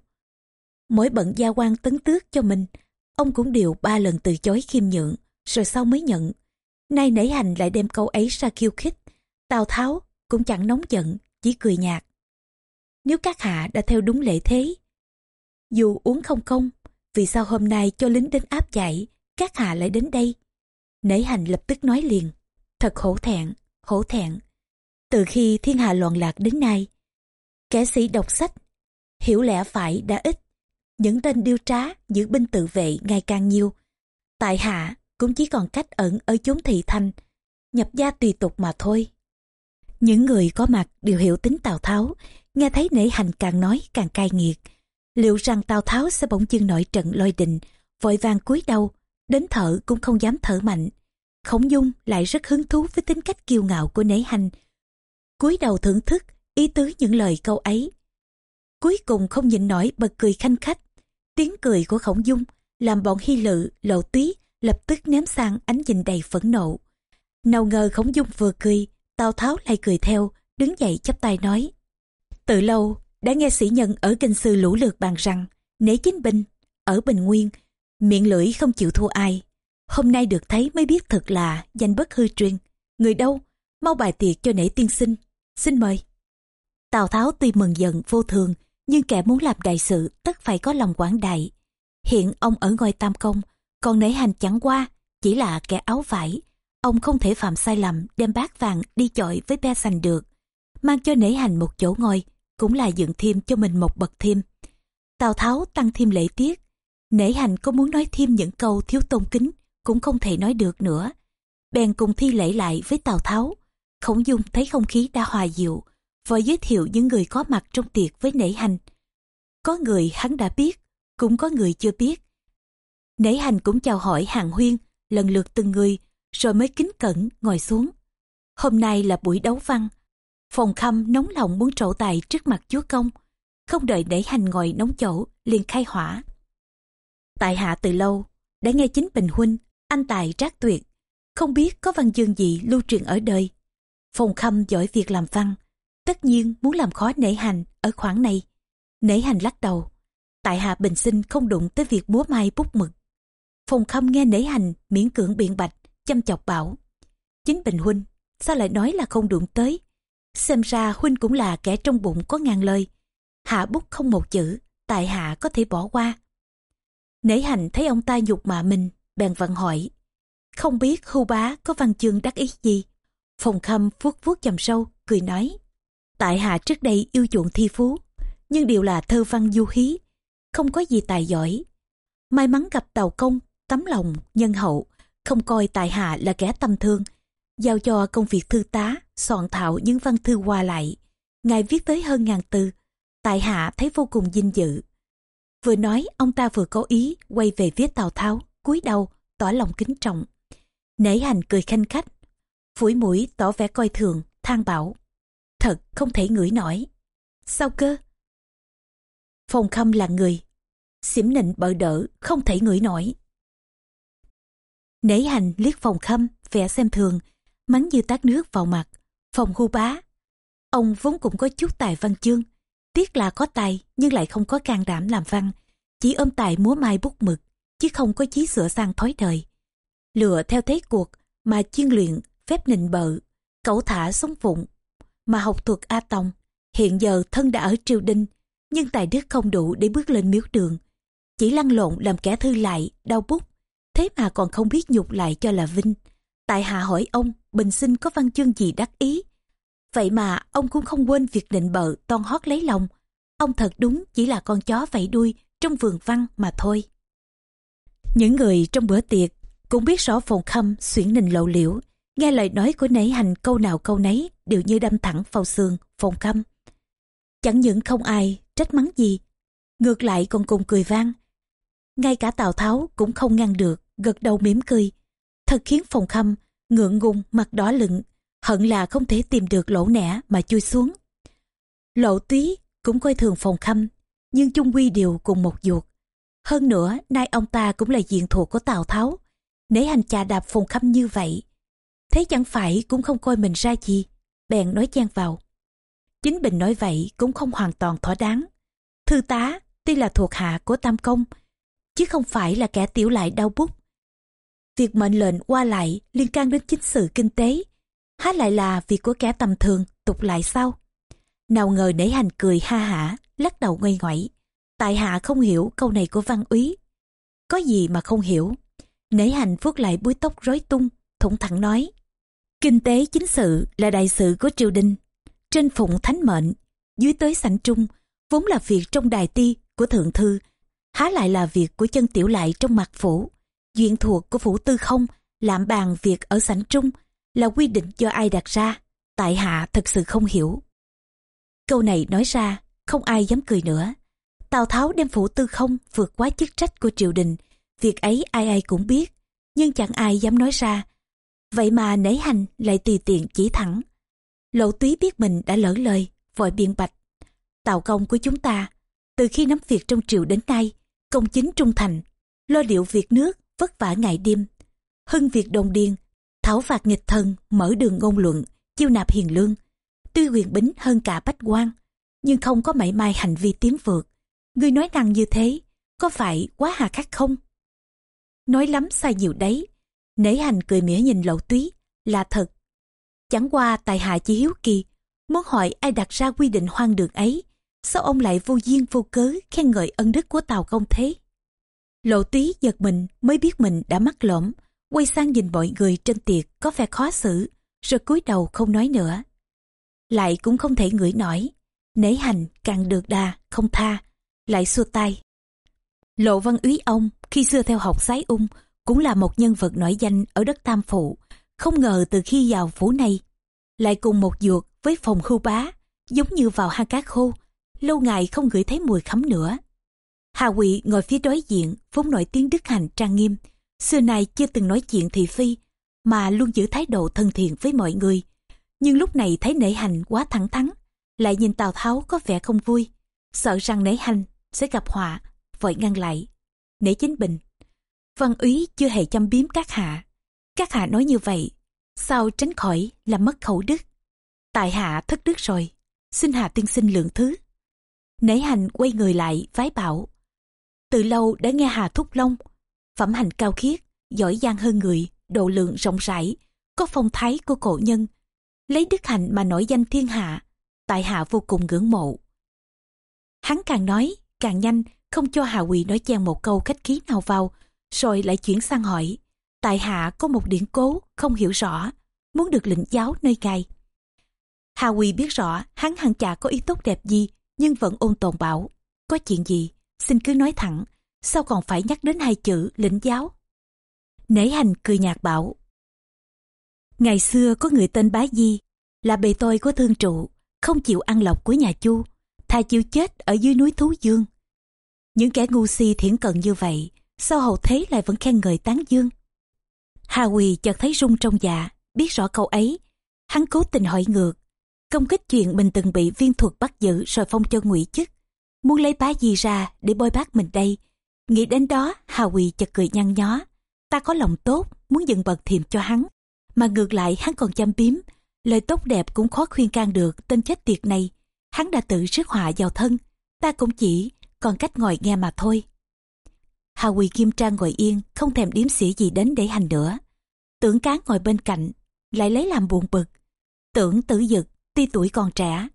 Mỗi bận gia quan tấn tước cho mình, ông cũng đều ba lần từ chối khiêm nhượng, rồi sau mới nhận. Nay nể hành lại đem câu ấy ra khiêu khích. Tào Tháo cũng chẳng nóng giận, chỉ cười nhạt. Nếu các hạ đã theo đúng lệ thế, dù uống không công, vì sao hôm nay cho lính đến áp chạy, các hạ lại đến đây? Nể hành lập tức nói liền, thật hổ thẹn, hổ thẹn. Từ khi thiên hạ loạn lạc đến nay, kẻ sĩ đọc sách, hiểu lẽ phải đã ít, những tên điêu trá, giữ binh tự vệ ngày càng nhiều. Tại hạ cũng chỉ còn cách ẩn ở chốn thị thanh, nhập gia tùy tục mà thôi. Những người có mặt đều hiểu tính Tào Tháo, nghe thấy nể hành càng nói càng cay nghiệt. Liệu rằng Tào Tháo sẽ bỗng dưng nổi trận lôi đình, vội vàng cúi đầu, đến thở cũng không dám thở mạnh. Khổng Dung lại rất hứng thú với tính cách kiêu ngạo của nể hành. cúi đầu thưởng thức, ý tứ những lời câu ấy. Cuối cùng không nhịn nổi bật cười khanh khách. Tiếng cười của Khổng Dung làm bọn hy lự, lộ túy lập tức ném sang ánh nhìn đầy phẫn nộ. Nào ngờ Khổng Dung vừa cười, Tào Tháo lại cười theo, đứng dậy chắp tay nói. Từ lâu, đã nghe sĩ nhân ở kinh sư lũ lượt bàn rằng, nể chính binh, ở Bình Nguyên, miệng lưỡi không chịu thua ai. Hôm nay được thấy mới biết thật là danh bất hư truyền. Người đâu, mau bài tiệc cho nể tiên sinh. Xin mời. Tào Tháo tuy mừng giận vô thường, nhưng kẻ muốn làm đại sự tất phải có lòng quảng đại. Hiện ông ở ngôi tam công, còn nể hành chẳng qua, chỉ là kẻ áo vải. Ông không thể phạm sai lầm đem bát vàng đi chọi với be sành được. Mang cho nể hành một chỗ ngồi, cũng là dựng thêm cho mình một bậc thêm. Tào Tháo tăng thêm lễ tiết. Nể hành có muốn nói thêm những câu thiếu tôn kính, cũng không thể nói được nữa. Bèn cùng thi lễ lại với Tào Tháo. Khổng Dung thấy không khí đã hòa dịu, vội giới thiệu những người có mặt trong tiệc với nể hành. Có người hắn đã biết, cũng có người chưa biết. Nể hành cũng chào hỏi hàng huyên, lần lượt từng người, rồi mới kính cẩn ngồi xuống. Hôm nay là buổi đấu văn. Phòng khâm nóng lòng muốn trổ tài trước mặt chúa công, không đợi nể hành ngồi nóng chỗ, liền khai hỏa. Tại hạ từ lâu, đã nghe chính Bình Huynh, anh tài trác tuyệt, không biết có văn chương gì lưu truyền ở đời. Phòng khâm giỏi việc làm văn, tất nhiên muốn làm khó nể hành ở khoảng này. Nể hành lắc đầu, tại hạ bình sinh không đụng tới việc búa mai bút mực. Phùng khâm nghe nể hành miễn cưỡng biện bạch chăm chọc bảo. Chính Bình Huynh, sao lại nói là không đụng tới? Xem ra Huynh cũng là kẻ trong bụng có ngàn lời. Hạ bút không một chữ, tại hạ có thể bỏ qua. Nể hành thấy ông ta nhục mạ mình, bèn vận hỏi. Không biết hưu bá có văn chương đắc ý gì? Phòng khâm vuốt vuốt chầm sâu, cười nói. Tại hạ trước đây yêu chuộng thi phú, nhưng đều là thơ văn du hí, không có gì tài giỏi. May mắn gặp tàu công, tấm lòng, nhân hậu, không coi tại hạ là kẻ tâm thương, giao cho công việc thư tá, soạn thảo những văn thư qua lại. Ngài viết tới hơn ngàn từ, tại hạ thấy vô cùng dinh dự. Vừa nói ông ta vừa có ý quay về phía Tào Tháo, cúi đầu, tỏ lòng kính trọng. Nể hành cười khanh khách, phủi mũi tỏ vẻ coi thường, than bảo. Thật không thể ngửi nổi. Sao cơ? Phòng khâm là người. Xỉm nịnh bợ đỡ, không thể ngửi nổi. Nể hành liếc phòng khâm, vẻ xem thường, mắng như tát nước vào mặt. Phòng hu bá. Ông vốn cũng có chút tài văn chương. Tiếc là có tài nhưng lại không có can đảm làm văn. Chỉ ôm tài múa mai bút mực, chứ không có chí sửa sang thói đời. Lựa theo thế cuộc mà chuyên luyện phép nịnh bợ, cẩu thả sống phụng. Mà học thuật A Tông, hiện giờ thân đã ở triều đình, nhưng tài đức không đủ để bước lên miếu đường. Chỉ lăn lộn làm kẻ thư lại, đau bút, thế mà còn không biết nhục lại cho là vinh. Tại hạ hỏi ông, bình sinh có văn chương gì đắc ý? Vậy mà ông cũng không quên việc định bợ toan hót lấy lòng. Ông thật đúng chỉ là con chó vẫy đuôi trong vườn văn mà thôi. Những người trong bữa tiệc cũng biết rõ phòng khâm xuyển nình lộ liễu, nghe lời nói của nấy hành câu nào câu nấy đều như đâm thẳng vào xương phòng khâm. Chẳng những không ai trách mắng gì, ngược lại còn cùng cười vang. Ngay cả tào tháo cũng không ngăn được, gật đầu mỉm cười. Thật khiến phòng khâm ngượng ngùng, mặt đỏ lựng, hận là không thể tìm được lỗ nẻ mà chui xuống. Lộ túy cũng coi thường phòng khâm, nhưng chung quy đều cùng một ruột hơn nữa, nay ông ta cũng là diện thuộc của tào tháo. Nể hành trà đạp phồn khâm như vậy, thế chẳng phải cũng không coi mình ra gì? Bèn nói chen vào. Chính bình nói vậy cũng không hoàn toàn thỏa đáng. Thư tá, tuy là thuộc hạ của tam công, chứ không phải là kẻ tiểu lại đau bút. Việc mệnh lệnh qua lại liên can đến chính sự kinh tế, há lại là việc của kẻ tầm thường tục lại sao nào ngờ nể hành cười ha hả, lắc đầu ngây ngoẩy tại hạ không hiểu câu này của văn úy. Có gì mà không hiểu? Nể hành phước lại búi tóc rối tung, thủng thẳng nói, kinh tế chính sự là đại sự của triều đình. Trên phụng thánh mệnh, dưới tới sảnh trung, vốn là việc trong đài ti của thượng thư, há lại là việc của chân tiểu lại trong mặt phủ. Duyện thuộc của phủ tư không làm bàn việc ở sảnh trung là quy định do ai đặt ra, tại hạ thật sự không hiểu. Câu này nói ra, không ai dám cười nữa tào tháo đem phủ tư không vượt quá chức trách của triều đình. Việc ấy ai ai cũng biết, nhưng chẳng ai dám nói ra. Vậy mà nể hành lại tùy tiện chỉ thẳng. Lộ túy biết mình đã lỡ lời, vội biện bạch. Tào công của chúng ta, từ khi nắm việc trong triều đến nay, công chính trung thành. Lo liệu việc nước, vất vả ngày đêm. Hưng việc đồng điên thảo phạt nghịch thần, mở đường ngôn luận, chiêu nạp hiền lương. Tuy quyền bính hơn cả bách quan, nhưng không có mảy may hành vi tiến vượt ngươi nói năng như thế có phải quá hà khắc không? Nói lắm sai nhiều đấy. Nể hành cười mỉa nhìn lậu túy là thật. Chẳng qua tại hạ chỉ hiếu kỳ muốn hỏi ai đặt ra quy định hoang đường ấy sao ông lại vô duyên vô cớ khen ngợi ân đức của tàu công thế? Lộ túy giật mình mới biết mình đã mắc lỗm, quay sang nhìn mọi người trên tiệc có vẻ khó xử rồi cúi đầu không nói nữa. Lại cũng không thể ngửi nổi nể hành càng được đà không tha lại xua tay lộ văn úy ông khi xưa theo học sái ung cũng là một nhân vật nổi danh ở đất Tam Phụ. Không ngờ từ khi vào phủ này, lại cùng một ruột với phòng khu bá, giống như vào hang cá khô, lâu ngày không gửi thấy mùi khắm nữa. Hà Quỵ ngồi phía đối diện, vốn nổi tiếng đức hành trang nghiêm, xưa nay chưa từng nói chuyện thị phi, mà luôn giữ thái độ thân thiện với mọi người. Nhưng lúc này thấy nể hành quá thẳng thắn, lại nhìn Tào Tháo có vẻ không vui, sợ rằng nể hành sẽ gặp họa, vội ngăn lại. Nể chính bình, Văn úy chưa hề chăm biếm các hạ. Các hạ nói như vậy, sao tránh khỏi làm mất khẩu đức. Tại hạ thất đức rồi, xin hạ tiên sinh lượng thứ. Nể hành quay người lại vái bảo. Từ lâu đã nghe Hà Thúc Long, phẩm hành cao khiết, giỏi giang hơn người, độ lượng rộng rãi, có phong thái của cổ nhân, lấy đức hạnh mà nổi danh thiên hạ, tại hạ vô cùng ngưỡng mộ. Hắn càng nói, càng nhanh, không cho Hà Quỳ nói chen một câu khách khí nào vào, rồi lại chuyển sang hỏi. Tại hạ có một điển cố, không hiểu rõ, muốn được lĩnh giáo nơi ngài. Hà Quỳ biết rõ hắn hẳn chả có ý tốt đẹp gì, nhưng vẫn ôn tồn bảo. Có chuyện gì, xin cứ nói thẳng, sao còn phải nhắc đến hai chữ lĩnh giáo. Nể hành cười nhạt bảo. Ngày xưa có người tên Bá Di, là bề tôi của thương trụ, không chịu ăn lộc của nhà Chu, thà chịu chết ở dưới núi Thú Dương. Những kẻ ngu si thiển cận như vậy, sao hậu thế lại vẫn khen ngợi tán dương? Hà Quỳ chợt thấy rung trong dạ, biết rõ câu ấy. Hắn cố tình hỏi ngược, công kích chuyện mình từng bị viên thuật bắt giữ rồi phong cho ngụy chức. Muốn lấy bá gì ra để bôi bác mình đây. Nghĩ đến đó, Hà Quỳ chợt cười nhăn nhó. Ta có lòng tốt, muốn dựng bậc thiềm cho hắn. Mà ngược lại hắn còn chăm biếm, lời tốt đẹp cũng khó khuyên can được tên chết tiệt này. Hắn đã tự rước họa vào thân, ta cũng chỉ còn cách ngồi nghe mà thôi. Hà Quỳ Kim Trang ngồi yên, không thèm điếm xỉa gì đến để hành nữa. Tưởng cán ngồi bên cạnh, lại lấy làm buồn bực. Tưởng tử dực, tuy tuổi còn trẻ,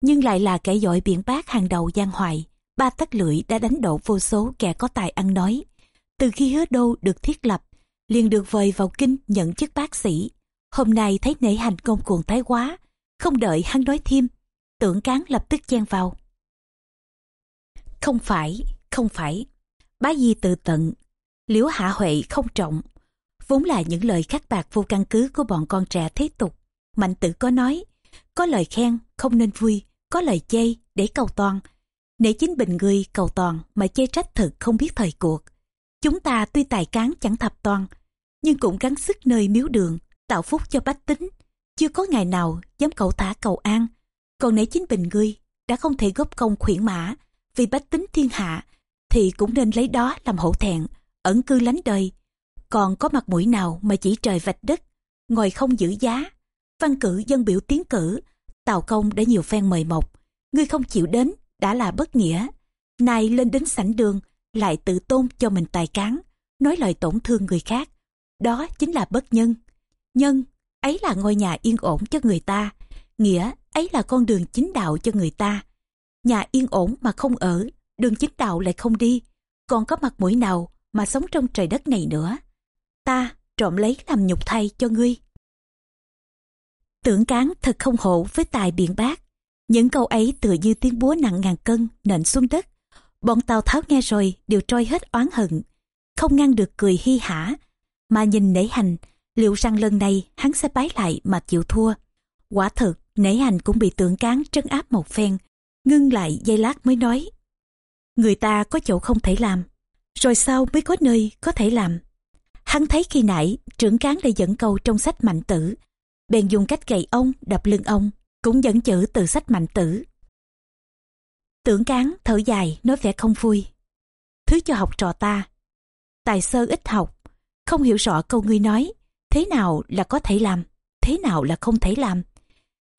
nhưng lại là kẻ giỏi biển bác hàng đầu giang hoài. Ba tấc lưỡi đã đánh đổ vô số kẻ có tài ăn nói. Từ khi hứa đô được thiết lập, liền được vời vào kinh nhận chức bác sĩ. Hôm nay thấy nể hành công cuồng thái quá, không đợi hắn nói thêm, tưởng cán lập tức chen vào. Không phải, không phải, bá di tự tận, liễu hạ huệ không trọng, vốn là những lời khắc bạc vô căn cứ của bọn con trẻ thế tục. Mạnh tử có nói, có lời khen không nên vui, có lời chê để cầu toàn. Nể chính bình người cầu toàn mà chê trách thực không biết thời cuộc. Chúng ta tuy tài cán chẳng thập toàn, nhưng cũng gắng sức nơi miếu đường, tạo phúc cho bách tính. Chưa có ngày nào dám cậu thả cầu an. Còn nể chính bình ngươi đã không thể góp công khuyển mã vì bách tính thiên hạ thì cũng nên lấy đó làm hổ thẹn, ẩn cư lánh đời. Còn có mặt mũi nào mà chỉ trời vạch đất, ngồi không giữ giá. Văn cử dân biểu tiến cử, Tào Công đã nhiều phen mời mọc. Ngươi không chịu đến, đã là bất nghĩa. Nay lên đến sảnh đường, lại tự tôn cho mình tài cán, nói lời tổn thương người khác. Đó chính là bất nhân. Nhân, ấy là ngôi nhà yên ổn cho người ta. Nghĩa, ấy là con đường chính đạo cho người ta. Nhà yên ổn mà không ở, đường chính đạo lại không đi. Còn có mặt mũi nào mà sống trong trời đất này nữa. Ta trộm lấy làm nhục thay cho ngươi. Tưởng cán thật không hổ với tài biện bác. Những câu ấy tựa như tiếng búa nặng ngàn cân nện xuống đất. Bọn Tào Tháo nghe rồi đều trôi hết oán hận. Không ngăn được cười hi hả. Mà nhìn nể hành, liệu rằng lần này hắn sẽ bái lại mà chịu thua. Quả thực, nể hành cũng bị tưởng cán trấn áp một phen. Ngưng lại giây lát mới nói. Người ta có chỗ không thể làm. Rồi sau mới có nơi có thể làm. Hắn thấy khi nãy trưởng cán đã dẫn câu trong sách mạnh tử, bèn dùng cách gậy ông, đập lưng ông, cũng dẫn chữ từ sách mạnh tử tưởng cán thở dài, nói vẻ không vui thứ cho học trò ta, tài sơ ít học, không hiểu rõ câu ngươi nói, thế nào là có thể làm, thế nào là không thể làm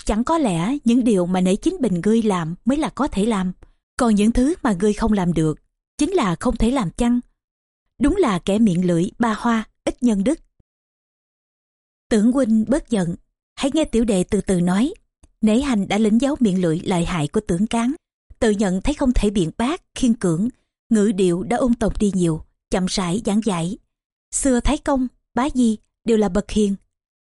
chẳng có lẽ những điều mà nể chính bình ngươi làm mới là có thể làm còn những thứ mà ngươi không làm được chính là không thể làm chăng đúng là kẻ miệng lưỡi ba hoa ít nhân đức Tưởng huynh bớt giận, hãy nghe tiểu đệ từ từ nói. Nể hành đã lĩnh giáo miệng lưỡi lợi hại của tưởng cán, tự nhận thấy không thể biện bác, khiên cưỡng, ngữ điệu đã ôn tồn đi nhiều, chậm rãi giảng giải. Xưa Thái Công, Bá Di đều là bậc hiền.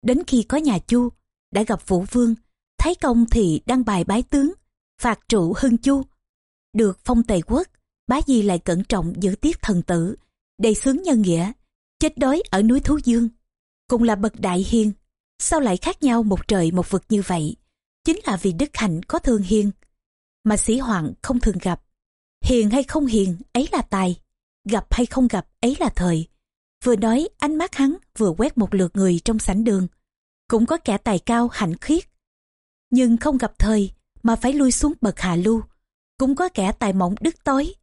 Đến khi có nhà Chu, đã gặp Vũ Vương, Thái Công thì đăng bài bái tướng, phạt trụ hưng Chu. Được phong tề quốc, Bá Di lại cẩn trọng giữ tiết thần tử, đầy sướng nhân nghĩa, chết đói ở núi Thú Dương. Cùng là bậc đại hiền sao lại khác nhau một trời một vực như vậy? Chính là vì đức hạnh có thương hiền mà sĩ hoàng không thường gặp. Hiền hay không hiền ấy là tài gặp hay không gặp ấy là thời. Vừa nói ánh mắt hắn vừa quét một lượt người trong sảnh đường. Cũng có kẻ tài cao hạnh khiết nhưng không gặp thời mà phải lui xuống bậc hạ lưu. Cũng có kẻ tài mỏng đức tối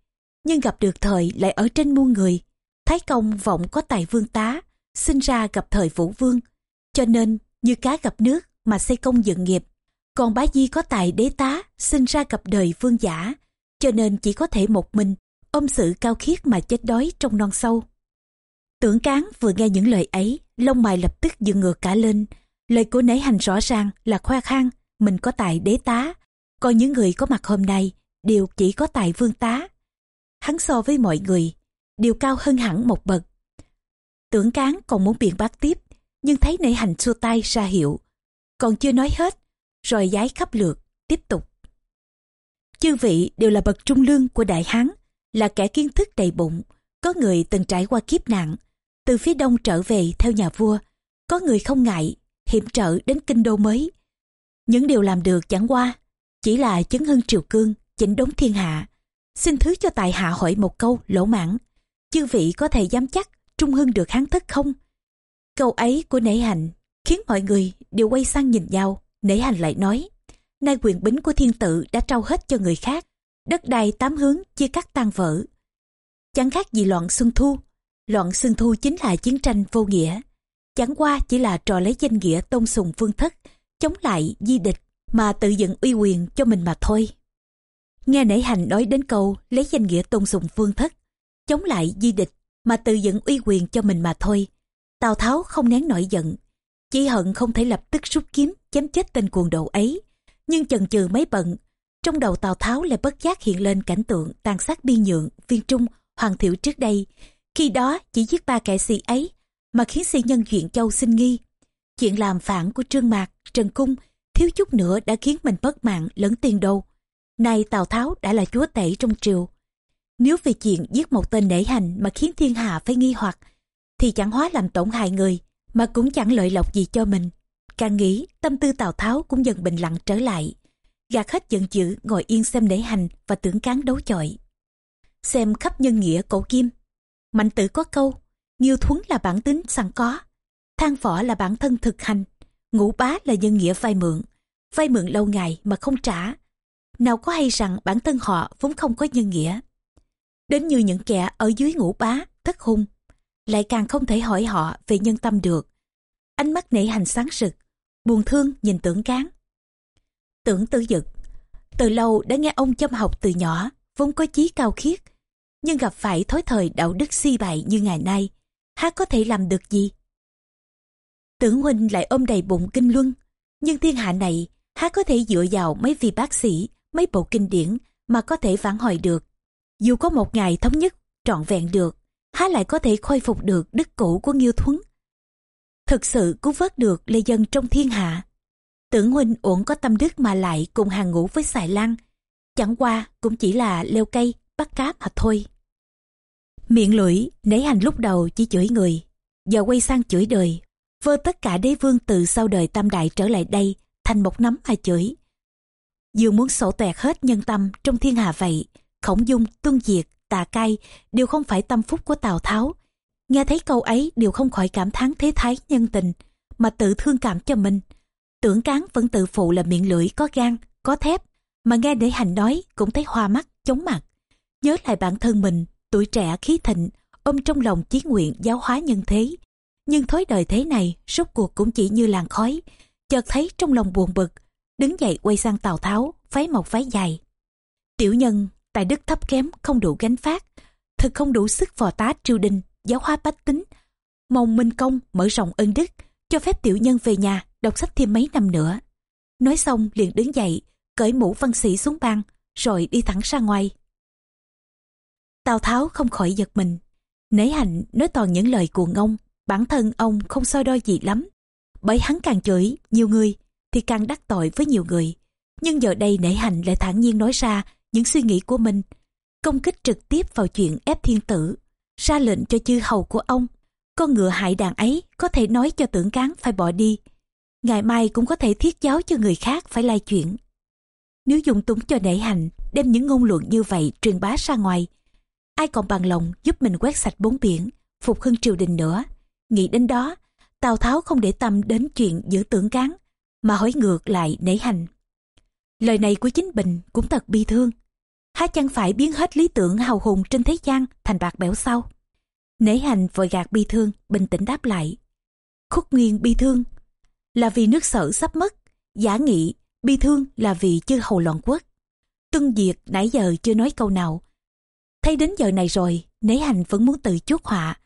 nhưng gặp được thời lại ở trên muôn người. Thái công vọng có tài vương tá, sinh ra gặp thời vũ vương. Cho nên, như cá gặp nước mà xây công dựng nghiệp, còn bá di có tài đế tá sinh ra gặp đời vương giả. Cho nên chỉ có thể một mình ôm sự cao khiết mà chết đói trong non sâu. Tưởng cán vừa nghe những lời ấy, lông mày lập tức dựng ngược cả lên. Lời của nể hành rõ ràng là khoe khang mình có tài đế tá. Còn những người có mặt hôm nay, đều chỉ có tài vương tá. Hắn so với mọi người, đều cao hơn hẳn một bậc. Tưởng cán còn muốn biện bác tiếp, nhưng thấy nể hành xua tay ra hiệu. Còn chưa nói hết, rồi giái khắp lượt, tiếp tục. Chư vị đều là bậc trung lương của đại hán, là kẻ kiến thức đầy bụng, có người từng trải qua kiếp nạn. Từ phía đông trở về theo nhà vua, có người không ngại, hiểm trở đến kinh đô mới những điều làm được chẳng qua chỉ là chấn hưng triều cương, chỉnh đốn thiên hạ. Xin thứ cho tại hạ hỏi một câu lỗ mãn chư vị có thể dám chắc trung hưng được hán thất không? Câu ấy của nể hành khiến mọi người đều quay sang nhìn nhau. Nể hành lại nói, nay quyền bính của thiên tự đã trao hết cho người khác. Đất đai tám hướng chia cắt tan vỡ. Chẳng khác gì loạn xuân thu. Loạn xuân thu chính là chiến tranh vô nghĩa. Chẳng qua chỉ là trò lấy danh nghĩa tôn sùng vương thất chống lại di địch mà tự dựng uy quyền cho mình mà thôi. Nghe nể hành nói đến câu lấy danh nghĩa tôn sùng vương thất, chống lại di địch mà tự dựng uy quyền cho mình mà thôi, tào tháo không nén nổi giận, chỉ hận không thể lập tức rút kiếm chém chết tên cuồng đồ ấy. Nhưng chần chừ mấy bận, trong đầu tào tháo lại bất giác hiện lên cảnh tượng tàn sát biên nhượng viên trung, hoàng thiệu trước đây. Khi đó chỉ giết ba kẻ sĩ ấy mà khiến sĩ nhân chuyện châu sinh nghi chuyện làm phản của trương mạc, trần cung thiếu chút nữa đã khiến mình bất mạng lẫn tiền đồ nay tào tháo đã là chúa tể trong triều. Nếu vì chuyện giết một tên nể hành mà khiến thiên hạ phải nghi hoặc, thì chẳng hóa làm tổn hại người, mà cũng chẳng lợi lộc gì cho mình. Càng nghĩ, tâm tư tào tháo cũng dần bình lặng trở lại. Gạt hết giận dữ, ngồi yên xem nể hành và tưởng cán đấu chọi. Xem khắp nhân nghĩa cổ kim. Mạnh tử có câu, nghiêu thuấn là bản tính sẵn có than võ là bản thân thực hành, ngũ bá là nhân nghĩa vay mượn. Vay mượn lâu ngày mà không trả. Nào có hay rằng bản thân họ vốn không có nhân nghĩa. Đến như những kẻ ở dưới ngũ bá, thất hung, lại càng không thể hỏi họ về nhân tâm được. Ánh mắt nảy hành sáng rực, buồn thương nhìn tưởng cán. Tưởng tử dực từ lâu đã nghe ông chăm học từ nhỏ, vốn có chí cao khiết, nhưng gặp phải thói thời đạo đức si bại như ngày nay, há có thể làm được gì? Tưởng huynh lại ôm đầy bụng kinh luân. Nhưng thiên hạ này, há có thể dựa vào mấy vị bác sĩ, mấy bộ kinh điển mà có thể phản hồi được? Dù có một ngày thống nhất, trọn vẹn được, há lại có thể khôi phục được đức cũ của nghiêu thuấn? Thực sự cứu vớt được lê dân trong thiên hạ? Tưởng huynh uổng có tâm đức mà lại cùng hàng ngũ với xài lan. Chẳng qua cũng chỉ là leo cây, bắt cá mà thôi. Miệng lưỡi nể hành lúc đầu chỉ chửi người, giờ quay sang chửi đời vơ tất cả đế vương từ sau đời tam đại trở lại đây, thành một nắm mà chửi. Dường muốn sổ tẹt hết nhân tâm trong thiên hạ vậy, khổng dung, tuân diệt, tà cai đều không phải tâm phúc của tào tháo. Nghe thấy câu ấy đều không khỏi cảm thán thế thái nhân tình, mà tự thương cảm cho mình. Tưởng cán vẫn tự phụ là miệng lưỡi có gan, có thép, mà nghe để hành nói cũng thấy hoa mắt, chóng mặt. Nhớ lại bản thân mình, tuổi trẻ khí thịnh, ôm trong lòng chí nguyện giáo hóa nhân thế nhưng thối đời thế này rốt cuộc cũng chỉ như làn khói. Chợt thấy trong lòng buồn bực đứng dậy quay sang tào tháo váy mọc váy dài. Tiểu nhân tài đức thấp kém không đủ gánh phát thực không đủ sức phò tá triều đình giáo hóa bách tính. Mong minh công mở rộng ân đức cho phép tiểu nhân về nhà đọc sách thêm mấy năm nữa. Nói xong liền đứng dậy cởi mũ văn sĩ xuống băng, rồi đi thẳng ra ngoài. Tào tháo không khỏi giật mình. Nể hạnh nói toàn những lời cuồng ngông bản thân ông không soi đo gì lắm. Bởi hắn càng chửi nhiều người thì càng đắc tội với nhiều người. Nhưng giờ đây nể hành lại thản nhiên nói ra những suy nghĩ của mình, công kích trực tiếp vào chuyện ép thiên tử, ra lệnh cho chư hầu của ông. Con ngựa hại đàn ấy có thể nói cho tưởng cán phải bỏ đi. Ngày mai cũng có thể thiết giáo cho người khác phải lai chuyện nếu dùng túng cho nể hành đem những ngôn luận như vậy truyền bá ra ngoài, ai còn bằng lòng giúp mình quét sạch bốn biển, phục hưng triều đình nữa? Nghĩ đến đó, tào tháo không để tâm đến chuyện giữ tưởng cán, mà hỏi ngược lại nể hành. Lời này của chính bình cũng thật bi thương. Há chẳng phải biến hết lý tưởng hào hùng trên thế gian thành bạc bẽo sau nể hành vội gạt bi thương, bình tĩnh đáp lại. Khúc nguyên bi thương là vì nước sở sắp mất. Giả nghị bi thương là vì chư hầu loạn quốc. Tuân diệt nãy giờ chưa nói câu nào. Thấy đến giờ này rồi, nể hành vẫn muốn tự chuốt họa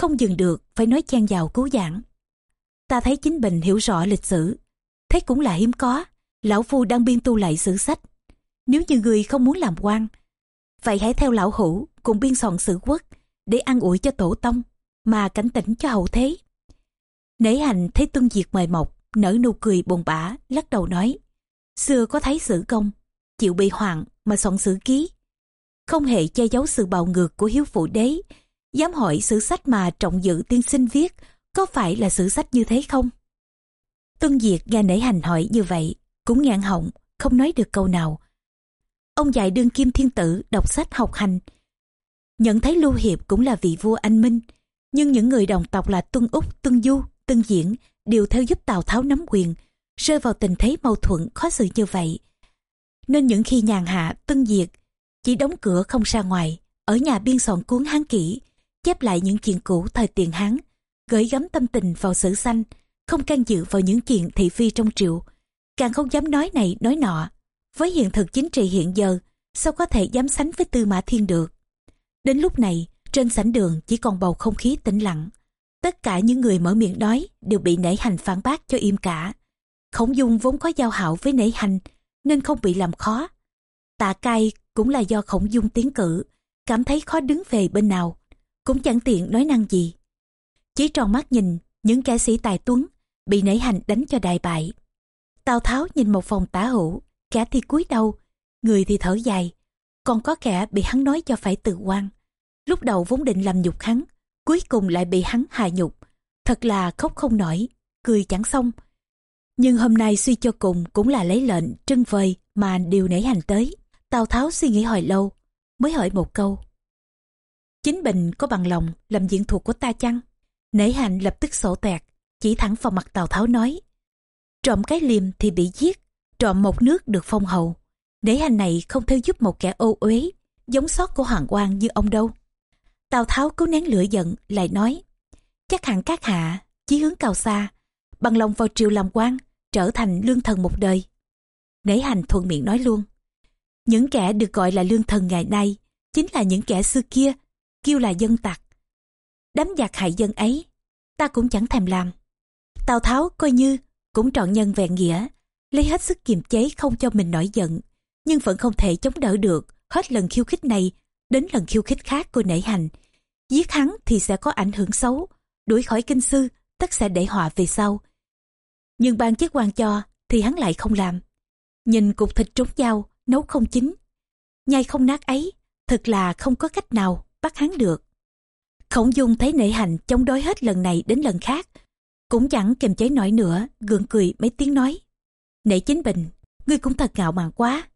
không dừng được phải nói chen vào cứu giảng ta thấy chính bình hiểu rõ lịch sử. Thế cũng là hiếm có, lão phu đang biên tu lại sử sách. Nếu như người không muốn làm quan, vậy hãy theo lão hữu cùng biên soạn sử quốc để ăn ủi cho tổ tông, mà cảnh tỉnh cho hậu thế. Nể hành thấy tuân diệt mời mọc, nở nụ cười bồn bã, lắc đầu nói. Xưa có thấy sử công, chịu bị hoạn mà soạn sử ký. Không hề che giấu sự bạo ngược của hiếu phụ đế, dám hỏi sử sách mà trọng dự tiên sinh viết có phải là sử sách như thế không? Tuân Diệt nghe nể hành hỏi như vậy, cũng ngạn họng, không nói được câu nào. Ông dạy đương kim thiên tử đọc sách học hành. Nhận thấy Lưu Hiệp cũng là vị vua anh minh, nhưng những người đồng tộc là Tuân Úc, Tuân Du, Tuân Diễn đều theo giúp Tào Tháo nắm quyền, rơi vào tình thế mâu thuẫn khó xử như vậy. Nên những khi nhàn hạ Tuân Diệt chỉ đóng cửa không ra ngoài, ở nhà biên soạn cuốn Hán kỹ, chép lại những chuyện cũ thời tiền Hán, gửi gắm tâm tình vào sử xanh, không can dự vào những chuyện thị phi trong triệu, càng không dám nói này nói nọ. Với hiện thực chính trị hiện giờ, sao có thể dám sánh với Tư Mã Thiên được? Đến lúc này, trên sảnh đường chỉ còn bầu không khí tĩnh lặng. Tất cả những người mở miệng nói đều bị nể hành phản bác cho im cả. Khổng dung vốn có giao hảo với nể hành, nên không bị làm khó. Tạ cai cũng là do khổng dung tiến cử, cảm thấy khó đứng về bên nào, cũng chẳng tiện nói năng gì. Chỉ tròn mắt nhìn những kẻ sĩ tài tuấn bị nảy hành đánh cho đại bại. Tào Tháo nhìn một vòng tả hữu, kẻ thì cúi đầu, người thì thở dài, còn có kẻ bị hắn nói cho phải tự quan. Lúc đầu vốn định làm nhục hắn, cuối cùng lại bị hắn hạ nhục. Thật là khóc không nổi, cười chẳng xong. Nhưng hôm nay suy cho cùng cũng là lấy lệnh trưng vời mà điều nảy hành tới. Tào Tháo suy nghĩ hồi lâu, mới hỏi một câu. Chính Bình có bằng lòng làm diện thuộc của ta chăng? Nể hành lập tức sổ tẹt, chỉ thẳng vào mặt Tào Tháo nói. Trộm cái liềm thì bị giết, trộm một nước được phong hậu. Nể hành này không theo giúp một kẻ ô uế, giống sót của hoàng quan như ông đâu. Tào Tháo cố nén lửa giận, lại nói. Chắc hẳn các hạ, chí hướng cao xa, bằng lòng vào triều làm quan, trở thành lương thần một đời. Nể hành thuận miệng nói luôn. Những kẻ được gọi là lương thần ngày nay, chính là những kẻ xưa kia, kêu là dân tặc. Đám giặc hại dân ấy, ta cũng chẳng thèm làm. Tào Tháo coi như cũng trọn nhân vẹn nghĩa, lấy hết sức kiềm chế không cho mình nổi giận, nhưng vẫn không thể chống đỡ được hết lần khiêu khích này đến lần khiêu khích khác của nể hành. Giết hắn thì sẽ có ảnh hưởng xấu, đuổi khỏi kinh sư tất sẽ để họa về sau. Nhưng ban chức quan cho thì hắn lại không làm. Nhìn cục thịt trúng dao, nấu không chín. Nhai không nát ấy, thật là không có cách nào bắt hắn được. Khổng dung thấy nể hành chống đối hết lần này đến lần khác, cũng chẳng kềm chế nổi nữa, gượng cười mấy tiếng nói. Nể chính bình, ngươi cũng thật ngạo mạn quá.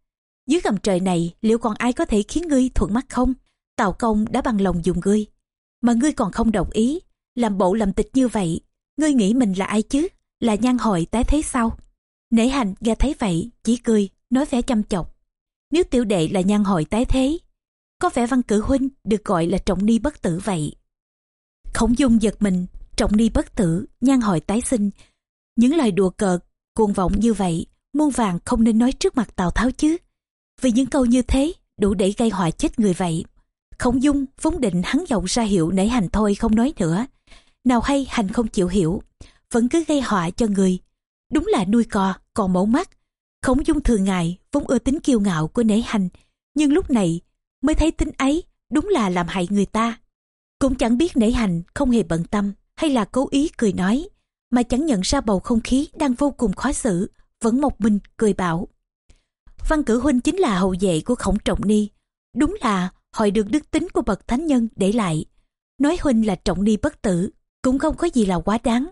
Dưới gầm trời này, liệu còn ai có thể khiến ngươi thuận mắt không? Tào công đã bằng lòng dùng ngươi. Mà ngươi còn không đồng ý, làm bộ làm tịch như vậy. Ngươi nghĩ mình là ai chứ? Là nhan hội tái thế sao? Nể hành nghe thấy vậy, chỉ cười, nói vẻ chăm chọc. Nếu tiểu đệ là nhan hội tái thế, có vẻ văn cử huynh được gọi là trọng ni bất tử vậy. Khổng dung giật mình, trọng ni bất tử, nhan hội tái sinh. Những lời đùa cợt, cuồng vọng như vậy, muôn vàng không nên nói trước mặt Tào Tháo chứ. Vì những câu như thế, đủ để gây họa chết người vậy. Khổng dung vốn định hắn giọng ra hiệu nể hành thôi không nói nữa. Nào hay hành không chịu hiểu, vẫn cứ gây họa cho người. Đúng là nuôi cò, còn mẫu mắt. Khổng dung thường ngày vốn ưa tính kiêu ngạo của nể hành, nhưng lúc này mới thấy tính ấy đúng là làm hại người ta. Cũng chẳng biết nể hành không hề bận tâm hay là cố ý cười nói, mà chẳng nhận ra bầu không khí đang vô cùng khó xử, vẫn một mình cười bảo. Văn cử huynh chính là hậu vệ của khổng trọng ni. Đúng là hỏi được đức tính của bậc thánh nhân để lại. Nói huynh là trọng ni bất tử, cũng không có gì là quá đáng.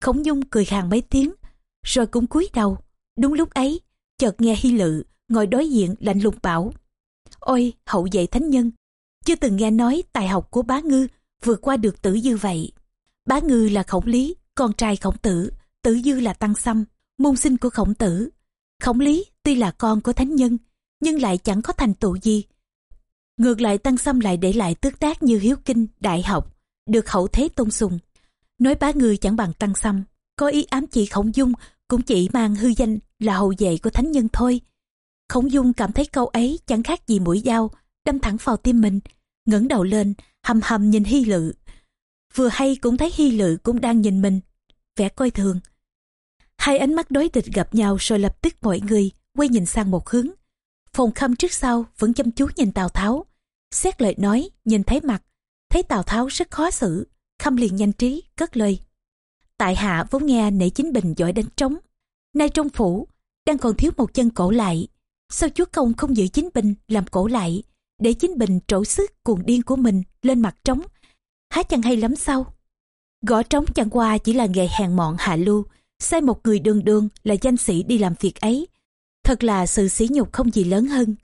Khổng dung cười khàn mấy tiếng, rồi cũng cúi đầu. Đúng lúc ấy, chợt nghe hy lự, ngồi đối diện lạnh lùng bảo. Ôi, hậu vệ thánh nhân, chưa từng nghe nói tài học của bá ngư vượt qua được tử dư vậy. Bá ngư là khổng lý, con trai khổng tử, tử dư là tăng xăm, môn sinh của khổng tử. Khổng lý tuy là con của thánh nhân, nhưng lại chẳng có thành tựu gì. Ngược lại tăng xăm lại để lại tước tác như hiếu kinh, đại học, được hậu thế tôn sùng. Nói bá ngư chẳng bằng tăng xăm, có ý ám chỉ khổng dung cũng chỉ mang hư danh là hậu vệ của thánh nhân thôi. Khổng dung cảm thấy câu ấy chẳng khác gì mũi dao, đâm thẳng vào tim mình, ngẩng đầu lên, hầm hầm nhìn hy lự. Vừa hay cũng thấy hy lự cũng đang nhìn mình. vẻ coi thường. Hai ánh mắt đối địch gặp nhau rồi lập tức mọi người quay nhìn sang một hướng. Phùng khâm trước sau vẫn chăm chú nhìn Tào Tháo. Xét lời nói, nhìn thấy mặt, thấy Tào Tháo rất khó xử, khâm liền nhanh trí, cất lời. Tại hạ vốn nghe nể chính bình giỏi đánh trống. Nay trong phủ, đang còn thiếu một chân cổ lại. Sao chúa công không giữ chính bình làm cổ lại, để chính bình trổ sức cuồng điên của mình lên mặt trống. Há chẳng hay lắm sao? Gõ trống chẳng qua chỉ là nghề hèn mọn hạ lưu, sai một người đường đường là danh sĩ đi làm việc ấy. Thật là sự sỉ nhục không gì lớn hơn.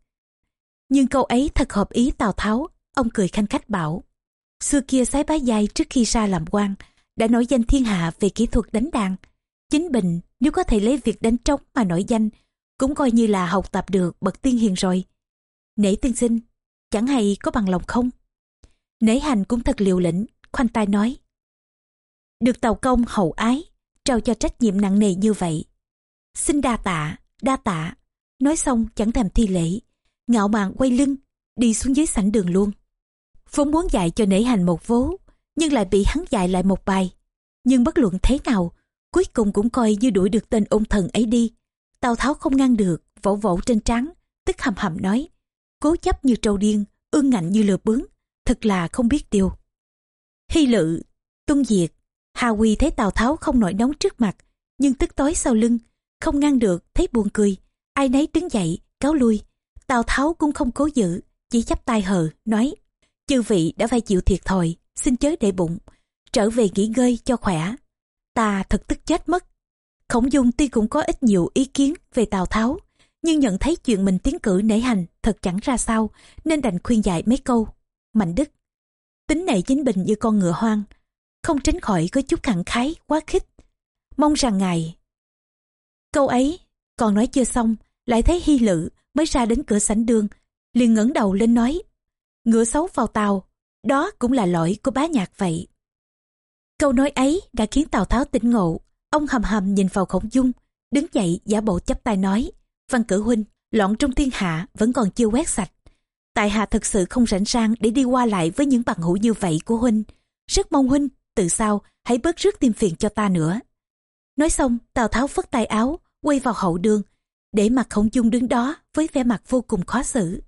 Nhưng câu ấy thật hợp ý Tào Tháo, ông cười khanh khách bảo. Xưa kia sái bá giai trước khi ra làm quan đã nổi danh thiên hạ về kỹ thuật đánh đàn. Chính Bình nếu có thể lấy việc đánh trống mà nổi danh, cũng coi như là học tập được bậc tiên hiền rồi. Nể tiên sinh, chẳng hay có bằng lòng không? Nể hành cũng thật liều lĩnh, khoanh tay nói. Được tàu công hậu ái, trao cho trách nhiệm nặng nề như vậy. Xin đa tạ, đa tạ. Nói xong chẳng thèm thi lễ, ngạo mạn quay lưng, đi xuống dưới sảnh đường luôn. Vốn muốn dạy cho nể hành một vố, nhưng lại bị hắn dạy lại một bài. Nhưng bất luận thế nào, cuối cùng cũng coi như đuổi được tên ôn thần ấy đi. Tào Tháo không ngăn được, vỗ vỗ trên trán, tức hầm hầm nói, cố chấp như trâu điên, ương ngạnh như lừa bướng, thật là không biết điều. Hy lự, tuân diệt, Hà Quỳ thấy Tào Tháo không nổi nóng trước mặt, nhưng tức tối sau lưng, không ngăn được, thấy buồn cười, ai nấy đứng dậy, cáo lui. Tào Tháo cũng không cố giữ, chỉ chắp tay hờ, nói, chư vị đã phải chịu thiệt thòi, xin chớ để bụng, trở về nghỉ ngơi cho khỏe. Ta thật tức chết mất. Khổng Dung tuy cũng có ít nhiều ý kiến về Tào Tháo, nhưng nhận thấy chuyện mình tiến cử nể hành thật chẳng ra sao, nên đành khuyên dạy mấy câu. Mạnh Đức, tính này chính bình như con ngựa hoang, không tránh khỏi có chút khẳng khái, quá khích. Mong rằng ngài... Câu ấy, còn nói chưa xong, lại thấy hy lự mới ra đến cửa sảnh đường, liền ngẩng đầu lên nói, ngựa xấu vào tàu, đó cũng là lỗi của bá nhạc vậy. Câu nói ấy đã khiến Tào Tháo tỉnh ngộ, ông hầm hầm nhìn vào khổng dung, đứng dậy giả bộ chấp tay nói, văn cử huynh, loạn trong thiên hạ vẫn còn chưa quét sạch. Tại hạ thực sự không rảnh rang để đi qua lại với những bằng hữu như vậy của huynh. Rất mong huynh, từ sau, hãy bớt rước tìm phiền cho ta nữa. Nói xong, Tào Tháo phất tay áo, quay vào hậu đường, để mặt khổng dung đứng đó với vẻ mặt vô cùng khó xử.